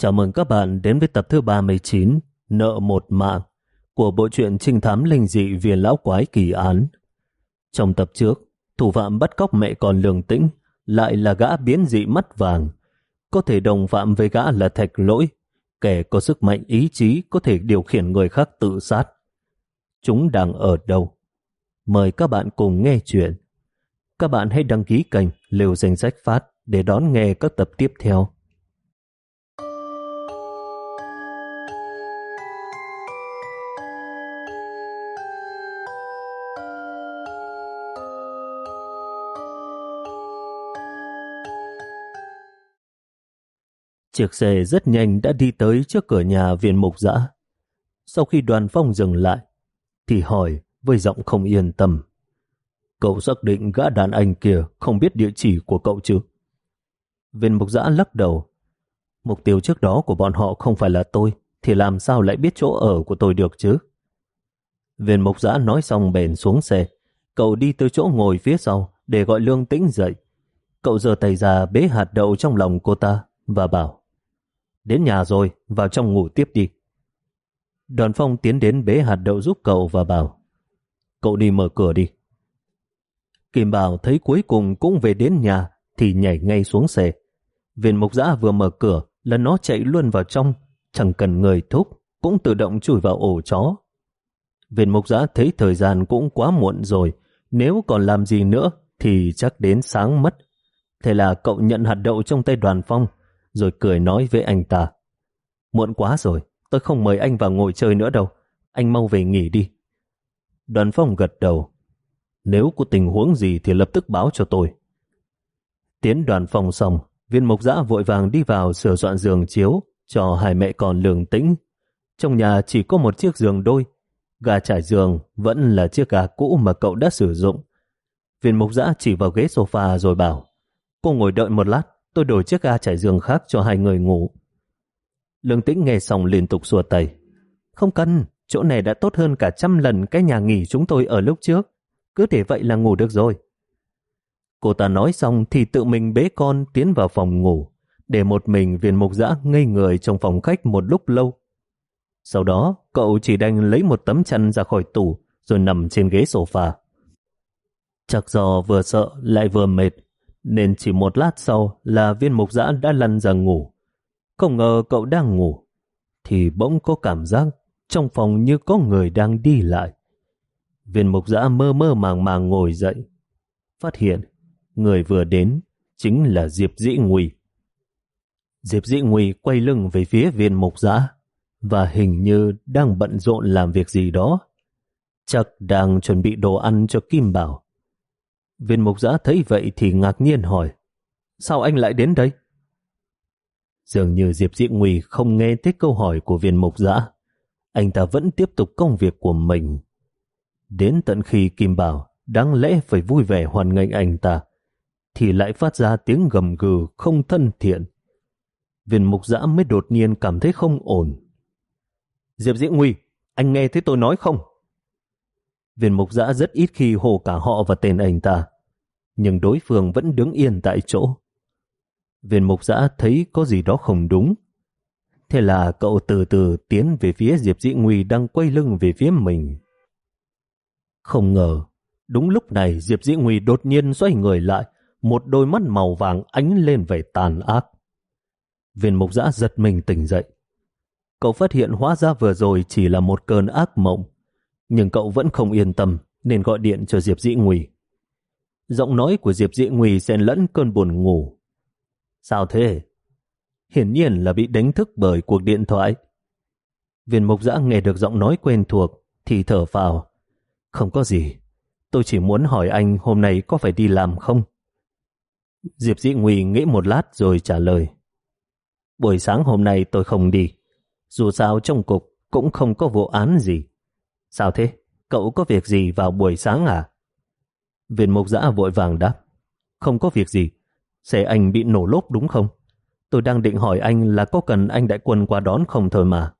Chào mừng các bạn đến với tập thứ 39 Nợ một mạng của bộ truyện trinh thám linh dị viền lão quái kỳ án. Trong tập trước, thủ phạm bắt cóc mẹ con lường tĩnh lại là gã biến dị mắt vàng. Có thể đồng phạm với gã là thạch lỗi, kẻ có sức mạnh ý chí có thể điều khiển người khác tự sát. Chúng đang ở đâu? Mời các bạn cùng nghe chuyện. Các bạn hãy đăng ký kênh Liều Danh Sách Phát để đón nghe các tập tiếp theo. Chiếc xe rất nhanh đã đi tới trước cửa nhà viên mục dã. Sau khi đoàn phong dừng lại, thì hỏi với giọng không yên tâm. Cậu xác định gã đàn anh kia không biết địa chỉ của cậu chứ? Viên mục dã lắc đầu. Mục tiêu trước đó của bọn họ không phải là tôi, thì làm sao lại biết chỗ ở của tôi được chứ? Viên mục giã nói xong bèn xuống xe. Cậu đi tới chỗ ngồi phía sau để gọi lương tĩnh dậy. Cậu giơ tay ra bế hạt đậu trong lòng cô ta và bảo Đến nhà rồi, vào trong ngủ tiếp đi. Đoàn phong tiến đến bế hạt đậu giúp cậu và bảo Cậu đi mở cửa đi. Kim Bảo thấy cuối cùng cũng về đến nhà thì nhảy ngay xuống xe. Viên mục giã vừa mở cửa là nó chạy luôn vào trong, chẳng cần người thúc, cũng tự động chui vào ổ chó. Viên mục giã thấy thời gian cũng quá muộn rồi, nếu còn làm gì nữa thì chắc đến sáng mất. Thế là cậu nhận hạt đậu trong tay đoàn phong, rồi cười nói với anh ta. Muộn quá rồi, tôi không mời anh vào ngồi chơi nữa đâu. Anh mau về nghỉ đi. Đoàn phong gật đầu. Nếu có tình huống gì thì lập tức báo cho tôi. Tiến đoàn phong xong, viên mục giã vội vàng đi vào sửa soạn giường chiếu cho hai mẹ con lường tĩnh. Trong nhà chỉ có một chiếc giường đôi. Gà trải giường vẫn là chiếc gà cũ mà cậu đã sử dụng. Viên mục giã chỉ vào ghế sofa rồi bảo Cô ngồi đợi một lát, tôi đổi chiếc ga trải giường khác cho hai người ngủ. Lương tĩnh nghe xong liên tục xua tay. Không cần, chỗ này đã tốt hơn cả trăm lần cái nhà nghỉ chúng tôi ở lúc trước. Cứ để vậy là ngủ được rồi. Cô ta nói xong thì tự mình bế con tiến vào phòng ngủ, để một mình viên mục giã ngây người trong phòng khách một lúc lâu. Sau đó, cậu chỉ đành lấy một tấm chăn ra khỏi tủ, rồi nằm trên ghế sofa. Chắc do vừa sợ lại vừa mệt, nên chỉ một lát sau là viên mục giã đã lăn ra ngủ. Không ngờ cậu đang ngủ, thì bỗng có cảm giác trong phòng như có người đang đi lại. Viên mục giã mơ mơ màng màng ngồi dậy, phát hiện người vừa đến chính là Diệp Dĩ Nguy. Diệp Dĩ Nguy quay lưng về phía viên mục giã và hình như đang bận rộn làm việc gì đó. Chắc đang chuẩn bị đồ ăn cho Kim Bảo. Viên mục giã thấy vậy thì ngạc nhiên hỏi Sao anh lại đến đây? Dường như Diệp Dĩ Nguy không nghe tới câu hỏi của viên mục giã. Anh ta vẫn tiếp tục công việc của mình. Đến tận khi Kim Bảo đáng lẽ phải vui vẻ hoàn nghênh anh ta, thì lại phát ra tiếng gầm gừ không thân thiện. Viên mục giã mới đột nhiên cảm thấy không ổn. Diệp Dĩ Nguy, anh nghe thấy tôi nói không? Viên mục giã rất ít khi hồ cả họ và tên anh ta, nhưng đối phương vẫn đứng yên tại chỗ. Viên mục giã thấy có gì đó không đúng. Thế là cậu từ từ tiến về phía Diệp Dĩ Nguy đang quay lưng về phía mình. Không ngờ, đúng lúc này Diệp Dĩ Nguy đột nhiên xoay người lại, một đôi mắt màu vàng ánh lên vẻ tàn ác. Viên mục giã giật mình tỉnh dậy. Cậu phát hiện hóa ra vừa rồi chỉ là một cơn ác mộng, nhưng cậu vẫn không yên tâm nên gọi điện cho Diệp Dĩ Nguy. Giọng nói của Diệp Dị Nguy xen lẫn cơn buồn ngủ. Sao thế? Hiển nhiên là bị đánh thức bởi cuộc điện thoại. Viên mục giã nghe được giọng nói quen thuộc, thì thở phào. Không có gì. Tôi chỉ muốn hỏi anh hôm nay có phải đi làm không? Diệp Dị Nguy nghĩ một lát rồi trả lời. Buổi sáng hôm nay tôi không đi. Dù sao trong cục cũng không có vụ án gì. Sao thế? Cậu có việc gì vào buổi sáng à? Viên mục giã vội vàng đáp. Không có việc gì. Xe anh bị nổ lốp đúng không? Tôi đang định hỏi anh là có cần anh đại quân qua đón không thôi mà.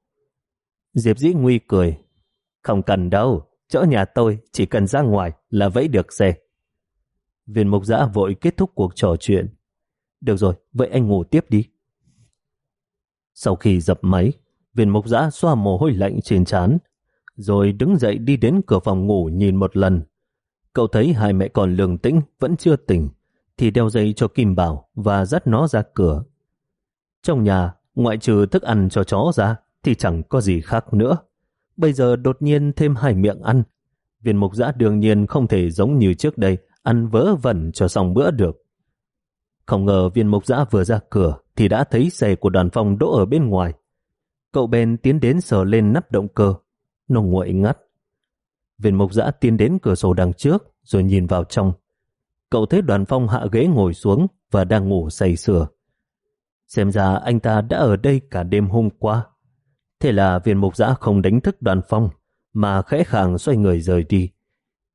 Diệp dĩ nguy cười. Không cần đâu. Chỗ nhà tôi chỉ cần ra ngoài là vẫy được xe. Viên mục giã vội kết thúc cuộc trò chuyện. Được rồi, vậy anh ngủ tiếp đi. Sau khi dập máy, viên mục giã xoa mồ hôi lạnh trên trán, rồi đứng dậy đi đến cửa phòng ngủ nhìn một lần. Cậu thấy hai mẹ con lường tĩnh vẫn chưa tỉnh, thì đeo dây cho Kim Bảo và dắt nó ra cửa. Trong nhà, ngoại trừ thức ăn cho chó ra, thì chẳng có gì khác nữa. Bây giờ đột nhiên thêm hai miệng ăn. Viên mục giã đương nhiên không thể giống như trước đây, ăn vỡ vẩn cho xong bữa được. Không ngờ viên mục giã vừa ra cửa thì đã thấy xe của đoàn phong đỗ ở bên ngoài. Cậu bèn tiến đến sờ lên nắp động cơ. Nó nguội ngắt. Viên mục giã tiến đến cửa sổ đằng trước rồi nhìn vào trong. Cậu thấy đoàn phong hạ ghế ngồi xuống và đang ngủ say sưa. Xem ra anh ta đã ở đây cả đêm hôm qua. Thế là viên mục giã không đánh thức đoàn phong, mà khẽ khàng xoay người rời đi.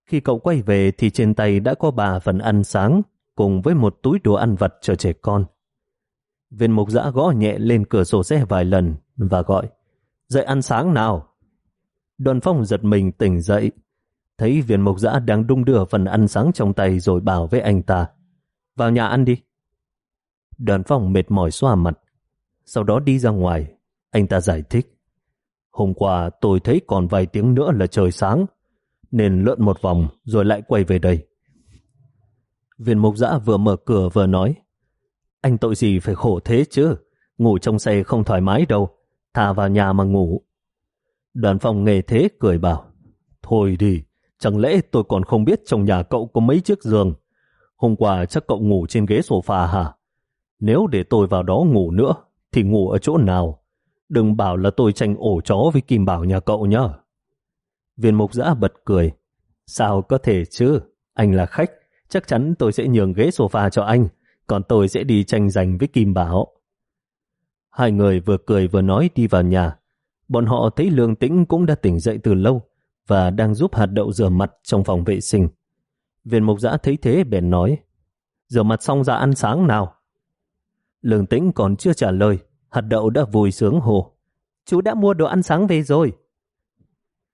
Khi cậu quay về thì trên tay đã có bà phần ăn sáng cùng với một túi đồ ăn vặt cho trẻ con. Viên mục giã gõ nhẹ lên cửa sổ xe vài lần và gọi Dậy ăn sáng nào! Đoàn phong giật mình tỉnh dậy, thấy viên mộc dã đang đung đưa phần ăn sáng trong tay rồi bảo với anh ta Vào nhà ăn đi. Đoàn phong mệt mỏi xoa mặt, sau đó đi ra ngoài. Anh ta giải thích Hôm qua tôi thấy còn vài tiếng nữa là trời sáng, nên lượn một vòng rồi lại quay về đây. Viên mộc dã vừa mở cửa vừa nói Anh tội gì phải khổ thế chứ, ngủ trong xe không thoải mái đâu, thà vào nhà mà ngủ. Đoàn phòng nghề thế cười bảo Thôi đi, chẳng lẽ tôi còn không biết trong nhà cậu có mấy chiếc giường. Hôm qua chắc cậu ngủ trên ghế sofa hả? Nếu để tôi vào đó ngủ nữa, thì ngủ ở chỗ nào? Đừng bảo là tôi tranh ổ chó với Kim Bảo nhà cậu nhá. Viên mục giã bật cười. Sao có thể chứ? Anh là khách, chắc chắn tôi sẽ nhường ghế sofa cho anh, còn tôi sẽ đi tranh giành với Kim Bảo. Hai người vừa cười vừa nói đi vào nhà. Bọn họ thấy Lương Tĩnh cũng đã tỉnh dậy từ lâu và đang giúp hạt đậu rửa mặt trong phòng vệ sinh. Viên mục giã thấy thế bèn nói Rửa mặt xong ra ăn sáng nào. Lương Tĩnh còn chưa trả lời hạt đậu đã vui sướng hồ. Chú đã mua đồ ăn sáng về rồi.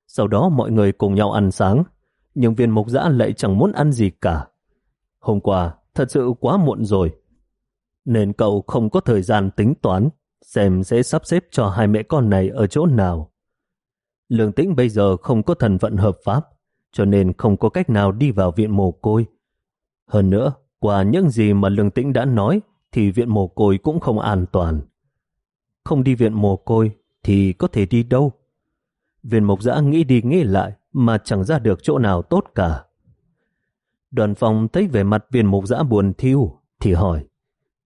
Sau đó mọi người cùng nhau ăn sáng, nhưng viên mục giã lại chẳng muốn ăn gì cả. Hôm qua, thật sự quá muộn rồi, nên cậu không có thời gian tính toán xem sẽ sắp xếp cho hai mẹ con này ở chỗ nào. Lương tĩnh bây giờ không có thần vận hợp pháp, cho nên không có cách nào đi vào viện mồ côi. Hơn nữa, qua những gì mà Lương Tĩnh đã nói, thì viện mồ côi cũng không an toàn. Không đi viện mồ côi thì có thể đi đâu? Viên mộc giã nghĩ đi nghĩ lại mà chẳng ra được chỗ nào tốt cả. Đoàn phòng thấy về mặt viên Mộc giã buồn thiêu thì hỏi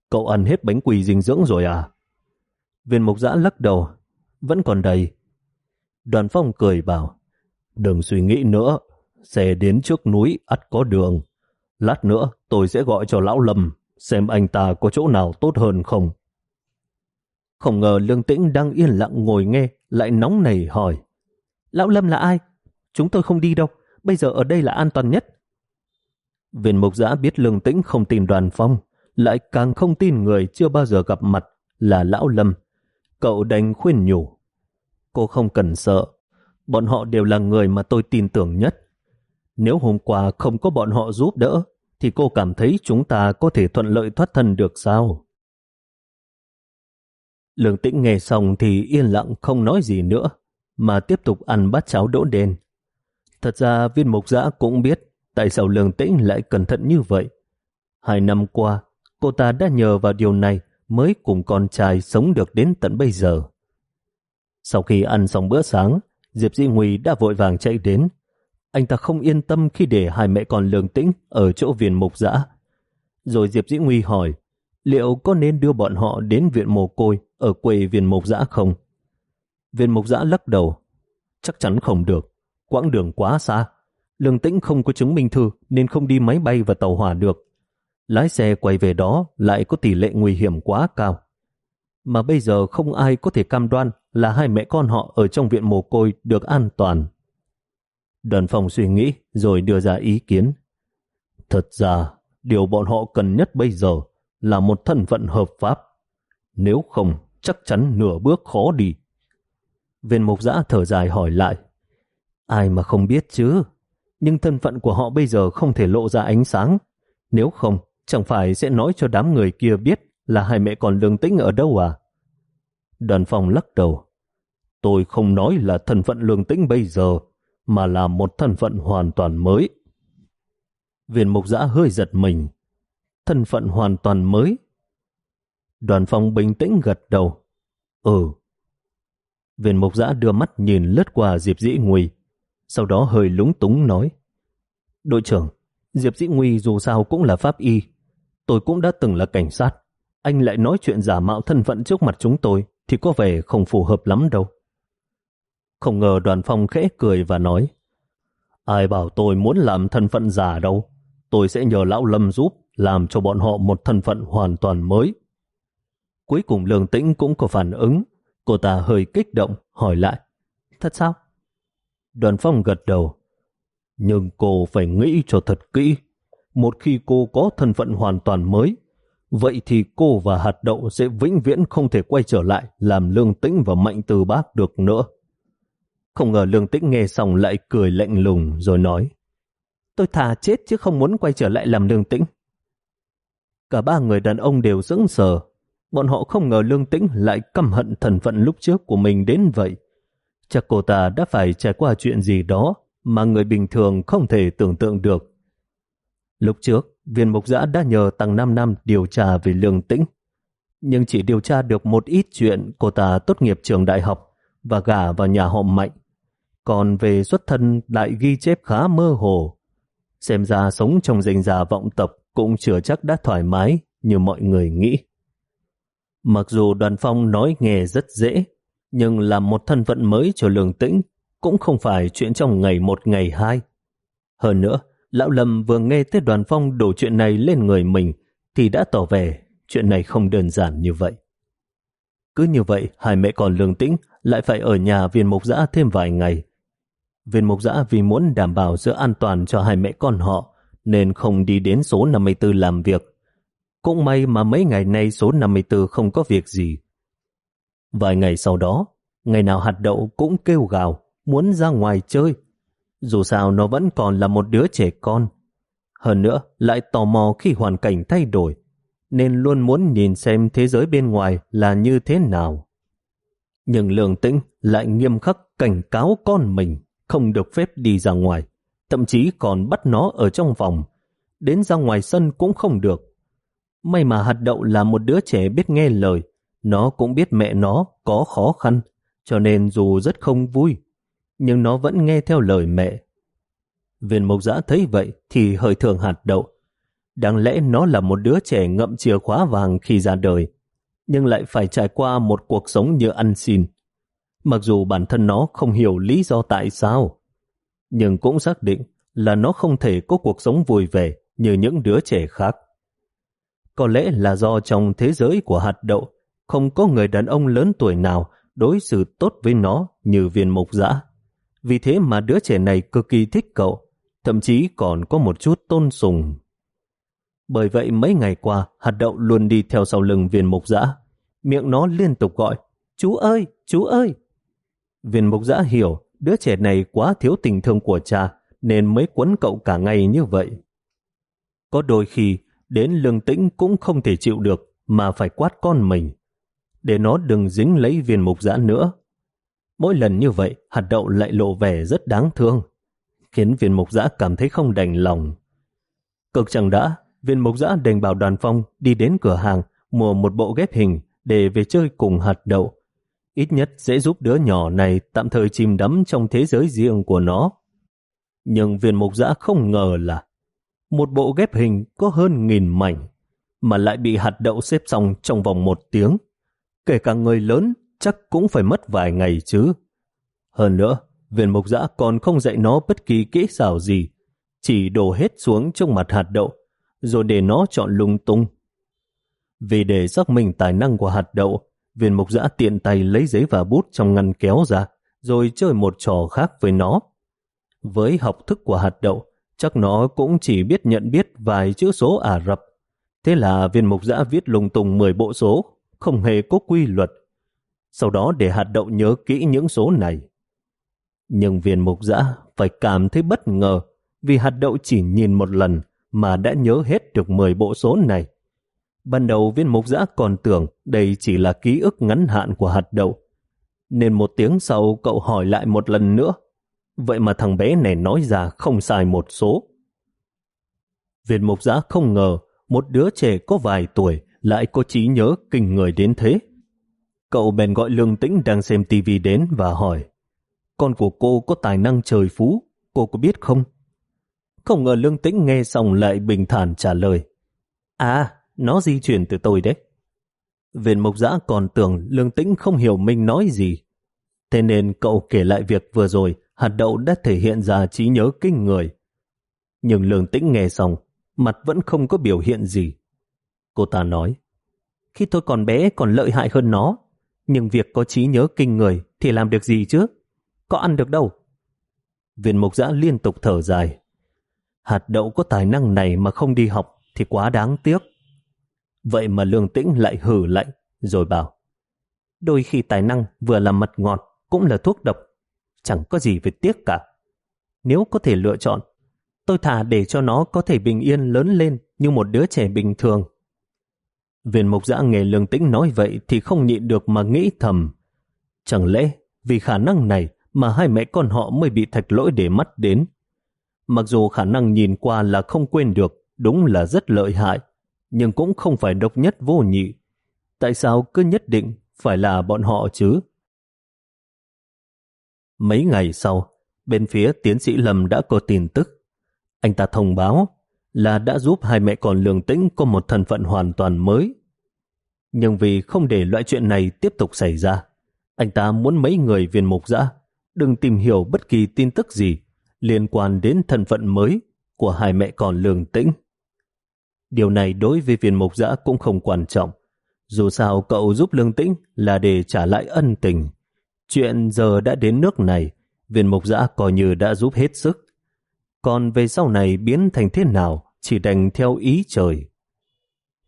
Cậu ăn hết bánh quỳ dinh dưỡng rồi à? Viên mục giã lắc đầu Vẫn còn đầy Đoàn phong cười bảo Đừng suy nghĩ nữa Xe đến trước núi ắt có đường Lát nữa tôi sẽ gọi cho lão Lâm xem anh ta có chỗ nào tốt hơn không. Không ngờ Lương Tĩnh đang yên lặng ngồi nghe, lại nóng nảy hỏi. Lão Lâm là ai? Chúng tôi không đi đâu, bây giờ ở đây là an toàn nhất. Viên mục giã biết Lương Tĩnh không tin đoàn phong, lại càng không tin người chưa bao giờ gặp mặt là Lão Lâm. Cậu đành khuyên nhủ. Cô không cần sợ, bọn họ đều là người mà tôi tin tưởng nhất. Nếu hôm qua không có bọn họ giúp đỡ, thì cô cảm thấy chúng ta có thể thuận lợi thoát thân được sao? Lương tĩnh nghe xong thì yên lặng không nói gì nữa, mà tiếp tục ăn bát cháo đỗ đen. Thật ra viên mục giã cũng biết tại sao lương tĩnh lại cẩn thận như vậy. Hai năm qua, cô ta đã nhờ vào điều này mới cùng con trai sống được đến tận bây giờ. Sau khi ăn xong bữa sáng, Diệp Di Nguy đã vội vàng chạy đến. Anh ta không yên tâm khi để hai mẹ con lương tĩnh ở chỗ viện mục giã. Rồi Diệp Dĩ Nguy hỏi, liệu có nên đưa bọn họ đến viện mồ côi ở quê viện mục giã không? Viên mục giã lắc đầu, chắc chắn không được, quãng đường quá xa. Lương tĩnh không có chứng minh thư nên không đi máy bay và tàu hỏa được. Lái xe quay về đó lại có tỷ lệ nguy hiểm quá cao. Mà bây giờ không ai có thể cam đoan là hai mẹ con họ ở trong viện mồ côi được an toàn. Đoàn phòng suy nghĩ rồi đưa ra ý kiến. Thật ra, điều bọn họ cần nhất bây giờ là một thân phận hợp pháp. Nếu không, chắc chắn nửa bước khó đi. Viên mục giã thở dài hỏi lại. Ai mà không biết chứ? Nhưng thân phận của họ bây giờ không thể lộ ra ánh sáng. Nếu không, chẳng phải sẽ nói cho đám người kia biết là hai mẹ còn lương tĩnh ở đâu à? Đoàn phòng lắc đầu. Tôi không nói là thân phận lương tĩnh bây giờ, mà là một thân phận hoàn toàn mới. Viên mục giã hơi giật mình. Thân phận hoàn toàn mới. Đoàn phòng bình tĩnh gật đầu. Ừ. Viên mục giã đưa mắt nhìn lướt qua Diệp Dĩ Nguy, sau đó hơi lúng túng nói. Đội trưởng, Diệp Dĩ Nguy dù sao cũng là pháp y. Tôi cũng đã từng là cảnh sát. Anh lại nói chuyện giả mạo thân phận trước mặt chúng tôi thì có vẻ không phù hợp lắm đâu. Không ngờ đoàn phong khẽ cười và nói Ai bảo tôi muốn làm thân phận giả đâu. Tôi sẽ nhờ Lão Lâm giúp làm cho bọn họ một thân phận hoàn toàn mới. Cuối cùng Lương Tĩnh cũng có phản ứng. Cô ta hơi kích động, hỏi lại. Thật sao? Đoàn phong gật đầu. Nhưng cô phải nghĩ cho thật kỹ. Một khi cô có thân phận hoàn toàn mới, vậy thì cô và hạt đậu sẽ vĩnh viễn không thể quay trở lại làm lương tĩnh và mạnh từ bác được nữa. Không ngờ lương tĩnh nghe xong lại cười lạnh lùng rồi nói Tôi thà chết chứ không muốn quay trở lại làm lương tĩnh. Cả ba người đàn ông đều sững sờ. Bọn họ không ngờ lương tĩnh lại căm hận thần phận lúc trước của mình đến vậy. Chắc cô ta đã phải trải qua chuyện gì đó mà người bình thường không thể tưởng tượng được. Lúc trước, viên mục giã đã nhờ Tăng 5 năm điều tra về lương tĩnh. Nhưng chỉ điều tra được một ít chuyện cô ta tốt nghiệp trường đại học và gả vào nhà họ mạnh. Còn về xuất thân lại ghi chép khá mơ hồ. Xem ra sống trong danh già vọng tộc cũng chưa chắc đã thoải mái như mọi người nghĩ. Mặc dù đoàn phong nói nghề rất dễ, nhưng làm một thân phận mới cho lương tĩnh cũng không phải chuyện trong ngày một ngày hai. Hơn nữa, Lão Lâm vừa nghe tới đoàn phong đổ chuyện này lên người mình thì đã tỏ vẻ chuyện này không đơn giản như vậy. Cứ như vậy, hai mẹ con lương tĩnh lại phải ở nhà viên mục giã thêm vài ngày. Viên mục giã vì muốn đảm bảo sự an toàn cho hai mẹ con họ nên không đi đến số 54 làm việc. Cũng may mà mấy ngày nay số 54 không có việc gì. Vài ngày sau đó, ngày nào hạt đậu cũng kêu gào, muốn ra ngoài chơi. Dù sao nó vẫn còn là một đứa trẻ con. Hơn nữa, lại tò mò khi hoàn cảnh thay đổi, nên luôn muốn nhìn xem thế giới bên ngoài là như thế nào. Nhưng lương tĩnh lại nghiêm khắc cảnh cáo con mình không được phép đi ra ngoài, thậm chí còn bắt nó ở trong phòng. Đến ra ngoài sân cũng không được. May mà hạt đậu là một đứa trẻ biết nghe lời, nó cũng biết mẹ nó có khó khăn, cho nên dù rất không vui, nhưng nó vẫn nghe theo lời mẹ. Viên mộc giã thấy vậy thì hơi thường hạt đậu. Đáng lẽ nó là một đứa trẻ ngậm chìa khóa vàng khi ra đời, nhưng lại phải trải qua một cuộc sống như ăn xin. Mặc dù bản thân nó không hiểu lý do tại sao, nhưng cũng xác định là nó không thể có cuộc sống vui vẻ như những đứa trẻ khác. Có lẽ là do trong thế giới của hạt đậu không có người đàn ông lớn tuổi nào đối xử tốt với nó như viên mộc dã. Vì thế mà đứa trẻ này cực kỳ thích cậu, thậm chí còn có một chút tôn sùng. Bởi vậy mấy ngày qua, hạt đậu luôn đi theo sau lưng viên mục giã. Miệng nó liên tục gọi, chú ơi, chú ơi. Viên mục giã hiểu, đứa trẻ này quá thiếu tình thương của cha, nên mới quấn cậu cả ngày như vậy. Có đôi khi, đến lương tĩnh cũng không thể chịu được, mà phải quát con mình. Để nó đừng dính lấy viên mục giã nữa. Mỗi lần như vậy, hạt đậu lại lộ vẻ rất đáng thương, khiến viên mục giã cảm thấy không đành lòng. Cực chẳng đã, viên mục giã đành bảo đoàn phong đi đến cửa hàng mua một bộ ghép hình để về chơi cùng hạt đậu. Ít nhất sẽ giúp đứa nhỏ này tạm thời chìm đắm trong thế giới riêng của nó. Nhưng viên mục giã không ngờ là một bộ ghép hình có hơn nghìn mảnh mà lại bị hạt đậu xếp xong trong vòng một tiếng. Kể cả người lớn chắc cũng phải mất vài ngày chứ. Hơn nữa, viên mục giã còn không dạy nó bất kỳ kỹ xảo gì, chỉ đổ hết xuống trong mặt hạt đậu, rồi để nó chọn lung tung. Vì để xác minh tài năng của hạt đậu, viên mục giã tiện tay lấy giấy và bút trong ngăn kéo ra, rồi chơi một trò khác với nó. Với học thức của hạt đậu, chắc nó cũng chỉ biết nhận biết vài chữ số Ả Rập. Thế là viên mục giã viết lung tung 10 bộ số, không hề có quy luật, sau đó để hạt đậu nhớ kỹ những số này. Nhưng viên mục giã phải cảm thấy bất ngờ vì hạt đậu chỉ nhìn một lần mà đã nhớ hết được 10 bộ số này. Ban đầu viên mục giã còn tưởng đây chỉ là ký ức ngắn hạn của hạt đậu. Nên một tiếng sau cậu hỏi lại một lần nữa. Vậy mà thằng bé này nói ra không sai một số. Viên mục giã không ngờ một đứa trẻ có vài tuổi lại có trí nhớ kinh người đến thế. Cậu bèn gọi Lương Tĩnh đang xem tivi đến và hỏi Con của cô có tài năng trời phú, cô có biết không? Không ngờ Lương Tĩnh nghe xong lại bình thản trả lời À, nó di chuyển từ tôi đấy. Viện mộc giã còn tưởng Lương Tĩnh không hiểu mình nói gì. Thế nên cậu kể lại việc vừa rồi hạt đậu đã thể hiện ra trí nhớ kinh người. Nhưng Lương Tĩnh nghe xong, mặt vẫn không có biểu hiện gì. Cô ta nói, khi tôi còn bé còn lợi hại hơn nó, nhưng việc có trí nhớ kinh người thì làm được gì chứ? Có ăn được đâu. Viên mục giã liên tục thở dài. Hạt đậu có tài năng này mà không đi học thì quá đáng tiếc. Vậy mà lương tĩnh lại hử lạnh rồi bảo đôi khi tài năng vừa là mật ngọt cũng là thuốc độc. Chẳng có gì phải tiếc cả. Nếu có thể lựa chọn, tôi thà để cho nó có thể bình yên lớn lên như một đứa trẻ bình thường Viên mục giã nghề lương tĩnh nói vậy thì không nhịn được mà nghĩ thầm. Chẳng lẽ vì khả năng này mà hai mẹ con họ mới bị thạch lỗi để mắt đến? Mặc dù khả năng nhìn qua là không quên được, đúng là rất lợi hại, nhưng cũng không phải độc nhất vô nhị. Tại sao cứ nhất định phải là bọn họ chứ? Mấy ngày sau, bên phía tiến sĩ Lâm đã có tin tức. Anh ta thông báo là đã giúp hai mẹ con lương tĩnh có một thân phận hoàn toàn mới. Nhưng vì không để loại chuyện này tiếp tục xảy ra, anh ta muốn mấy người viên mục giã đừng tìm hiểu bất kỳ tin tức gì liên quan đến thân phận mới của hai mẹ con lương tĩnh. Điều này đối với viên mục giã cũng không quan trọng. Dù sao cậu giúp lương tĩnh là để trả lại ân tình. Chuyện giờ đã đến nước này, viên mục giã coi như đã giúp hết sức. Còn về sau này biến thành thế nào chỉ đành theo ý trời.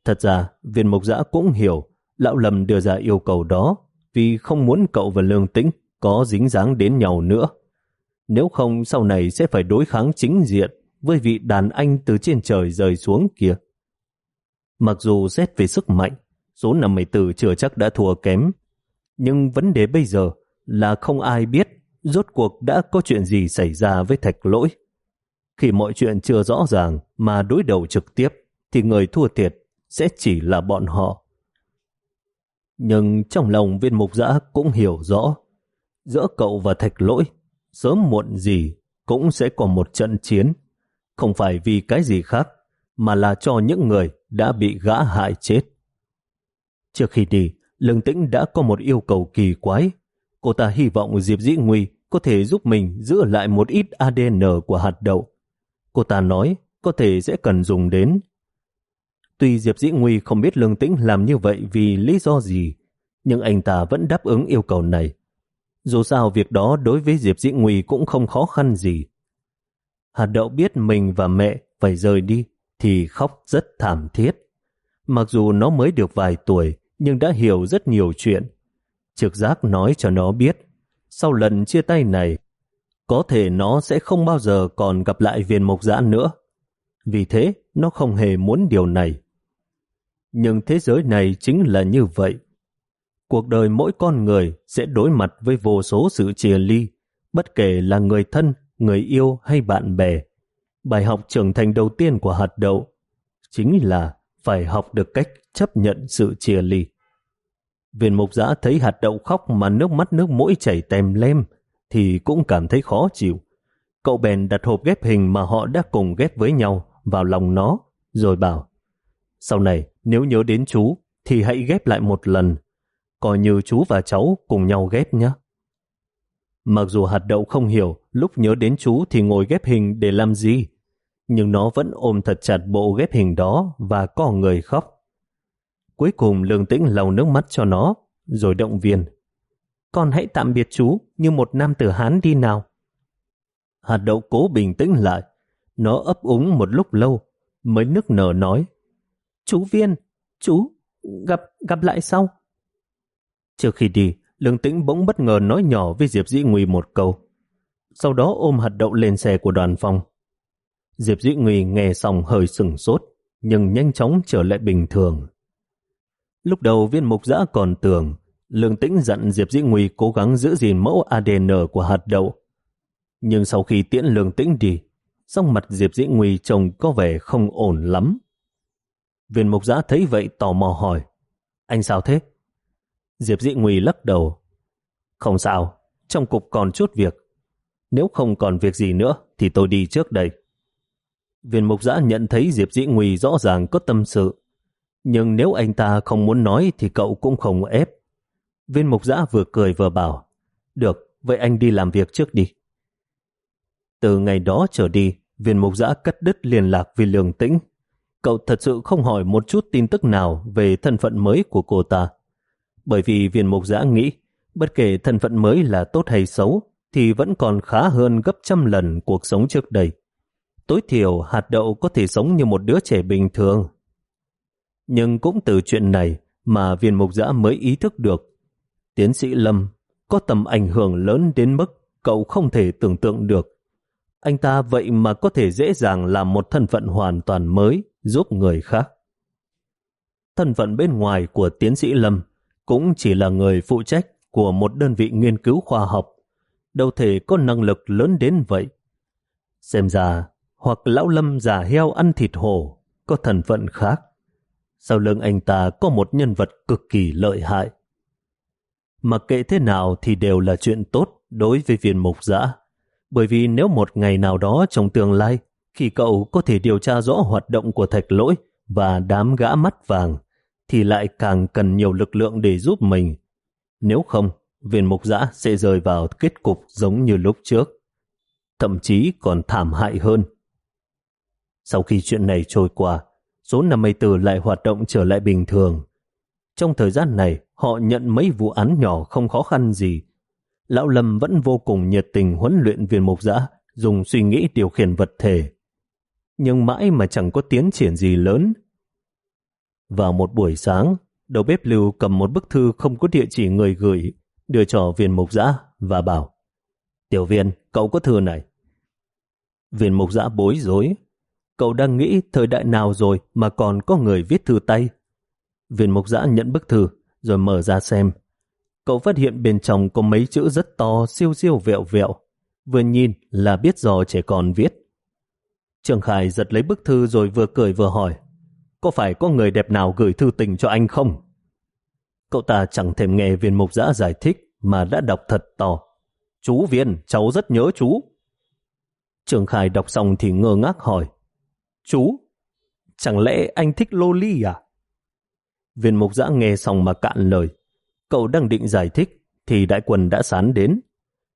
Thật ra, viên mục giã cũng hiểu lão lầm đưa ra yêu cầu đó vì không muốn cậu và lương tĩnh có dính dáng đến nhau nữa. Nếu không sau này sẽ phải đối kháng chính diện với vị đàn anh từ trên trời rơi xuống kia. Mặc dù xét về sức mạnh, số 54 chưa chắc đã thua kém, nhưng vấn đề bây giờ là không ai biết rốt cuộc đã có chuyện gì xảy ra với thạch lỗi. Khi mọi chuyện chưa rõ ràng mà đối đầu trực tiếp, thì người thua thiệt sẽ chỉ là bọn họ. Nhưng trong lòng viên mục giã cũng hiểu rõ, giữa cậu và thạch lỗi, sớm muộn gì cũng sẽ có một trận chiến, không phải vì cái gì khác, mà là cho những người đã bị gã hại chết. Trước khi đi, Lương Tĩnh đã có một yêu cầu kỳ quái. Cô ta hy vọng Diệp Dĩ Nguy có thể giúp mình giữ lại một ít ADN của hạt đậu Cô ta nói có thể sẽ cần dùng đến. Tuy Diệp Dĩ Nguy không biết Lương Tĩnh làm như vậy vì lý do gì, nhưng anh ta vẫn đáp ứng yêu cầu này. Dù sao việc đó đối với Diệp Dĩ Nguy cũng không khó khăn gì. Hạt đậu biết mình và mẹ phải rời đi thì khóc rất thảm thiết. Mặc dù nó mới được vài tuổi nhưng đã hiểu rất nhiều chuyện. Trực giác nói cho nó biết sau lần chia tay này có thể nó sẽ không bao giờ còn gặp lại viên mộc giã nữa. Vì thế, nó không hề muốn điều này. Nhưng thế giới này chính là như vậy. Cuộc đời mỗi con người sẽ đối mặt với vô số sự chia ly, bất kể là người thân, người yêu hay bạn bè. Bài học trưởng thành đầu tiên của hạt đậu chính là phải học được cách chấp nhận sự chia ly. Viên mục giã thấy hạt đậu khóc mà nước mắt nước mũi chảy tèm lem, thì cũng cảm thấy khó chịu. Cậu bèn đặt hộp ghép hình mà họ đã cùng ghép với nhau vào lòng nó, rồi bảo, sau này nếu nhớ đến chú thì hãy ghép lại một lần, coi như chú và cháu cùng nhau ghép nhé. Mặc dù hạt đậu không hiểu lúc nhớ đến chú thì ngồi ghép hình để làm gì, nhưng nó vẫn ôm thật chặt bộ ghép hình đó và có người khóc. Cuối cùng lương tĩnh lau nước mắt cho nó, rồi động viên con hãy tạm biệt chú như một nam tử Hán đi nào. Hạt đậu cố bình tĩnh lại. Nó ấp úng một lúc lâu, mới nức nở nói. Chú Viên, chú, gặp gặp lại sau. Trước khi đi, Lương Tĩnh bỗng bất ngờ nói nhỏ với Diệp Dĩ Nguy một câu. Sau đó ôm hạt đậu lên xe của đoàn phong. Diệp Dĩ Nguy nghe xong hơi sừng sốt, nhưng nhanh chóng trở lại bình thường. Lúc đầu viên mục giã còn tưởng Lương Tĩnh dặn Diệp Dĩ Nguy cố gắng giữ gìn mẫu ADN của hạt đậu. Nhưng sau khi tiễn Lương Tĩnh đi, song mặt Diệp Dĩ Nguy trông có vẻ không ổn lắm. Viên mục giã thấy vậy tò mò hỏi, anh sao thế? Diệp Dĩ Nguy lắc đầu, không sao, trong cục còn chút việc. Nếu không còn việc gì nữa thì tôi đi trước đây. Viên mục giã nhận thấy Diệp Dĩ Nguy rõ ràng có tâm sự. Nhưng nếu anh ta không muốn nói thì cậu cũng không ép. Viên mục giã vừa cười vừa bảo, được, vậy anh đi làm việc trước đi. Từ ngày đó trở đi, viên mục giã cắt đứt liên lạc vì lường tĩnh. Cậu thật sự không hỏi một chút tin tức nào về thân phận mới của cô ta. Bởi vì viên mục giã nghĩ, bất kể thân phận mới là tốt hay xấu, thì vẫn còn khá hơn gấp trăm lần cuộc sống trước đây. Tối thiểu hạt đậu có thể sống như một đứa trẻ bình thường. Nhưng cũng từ chuyện này mà viên mục giã mới ý thức được Tiến sĩ Lâm có tầm ảnh hưởng lớn đến mức cậu không thể tưởng tượng được. Anh ta vậy mà có thể dễ dàng làm một thân phận hoàn toàn mới giúp người khác. Thân phận bên ngoài của tiến sĩ Lâm cũng chỉ là người phụ trách của một đơn vị nghiên cứu khoa học, đâu thể có năng lực lớn đến vậy. Xem ra, hoặc lão Lâm giả heo ăn thịt hổ, có thân phận khác. Sau lưng anh ta có một nhân vật cực kỳ lợi hại. Mặc kệ thế nào thì đều là chuyện tốt đối với viên mục giã. Bởi vì nếu một ngày nào đó trong tương lai, khi cậu có thể điều tra rõ hoạt động của thạch lỗi và đám gã mắt vàng, thì lại càng cần nhiều lực lượng để giúp mình. Nếu không, viên mục giã sẽ rơi vào kết cục giống như lúc trước. Thậm chí còn thảm hại hơn. Sau khi chuyện này trôi qua, số 54 lại hoạt động trở lại bình thường. Trong thời gian này, họ nhận mấy vụ án nhỏ không khó khăn gì. Lão Lâm vẫn vô cùng nhiệt tình huấn luyện viên mục giã, dùng suy nghĩ điều khiển vật thể. Nhưng mãi mà chẳng có tiến triển gì lớn. Vào một buổi sáng, đầu bếp lưu cầm một bức thư không có địa chỉ người gửi, đưa cho viên mục giã và bảo Tiểu viên, cậu có thư này. Viên mục giã bối rối. Cậu đang nghĩ thời đại nào rồi mà còn có người viết thư tay. Viên mục giã nhận bức thư, rồi mở ra xem. Cậu phát hiện bên trong có mấy chữ rất to, siêu siêu vẹo vẹo. Vừa nhìn là biết do trẻ con viết. Trường Khải giật lấy bức thư rồi vừa cười vừa hỏi. Có phải có người đẹp nào gửi thư tình cho anh không? Cậu ta chẳng thèm nghe viên mục giã giải thích mà đã đọc thật to. Chú viên, cháu rất nhớ chú. Trường Khải đọc xong thì ngơ ngác hỏi. Chú, chẳng lẽ anh thích loli à? Viên mục giã nghe xong mà cạn lời. Cậu đang định giải thích, thì đại quân đã sán đến.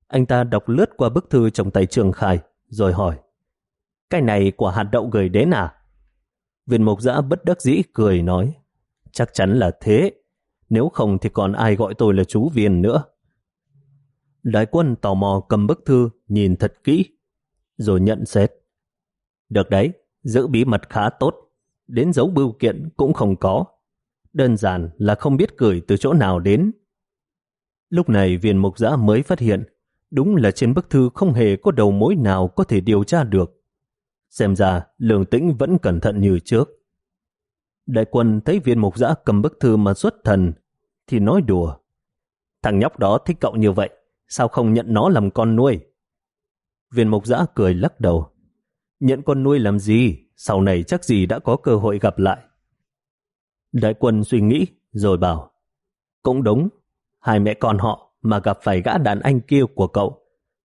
Anh ta đọc lướt qua bức thư trong tay Trường Khai, rồi hỏi. Cái này của hạt đậu gửi đến à? Viên mục giã bất đắc dĩ cười nói. Chắc chắn là thế. Nếu không thì còn ai gọi tôi là chú Viên nữa. Đại quân tò mò cầm bức thư, nhìn thật kỹ, rồi nhận xét. Được đấy, giữ bí mật khá tốt. Đến dấu bưu kiện cũng không có đơn giản là không biết gửi từ chỗ nào đến. Lúc này viên mục giã mới phát hiện, đúng là trên bức thư không hề có đầu mối nào có thể điều tra được. Xem ra, lường tĩnh vẫn cẩn thận như trước. Đại quân thấy viên mục giã cầm bức thư mà xuất thần, thì nói đùa. Thằng nhóc đó thích cậu như vậy, sao không nhận nó làm con nuôi? Viên mục giã cười lắc đầu. Nhận con nuôi làm gì? Sau này chắc gì đã có cơ hội gặp lại. Đại quân suy nghĩ rồi bảo Cũng đúng, hai mẹ con họ mà gặp phải gã đàn anh kia của cậu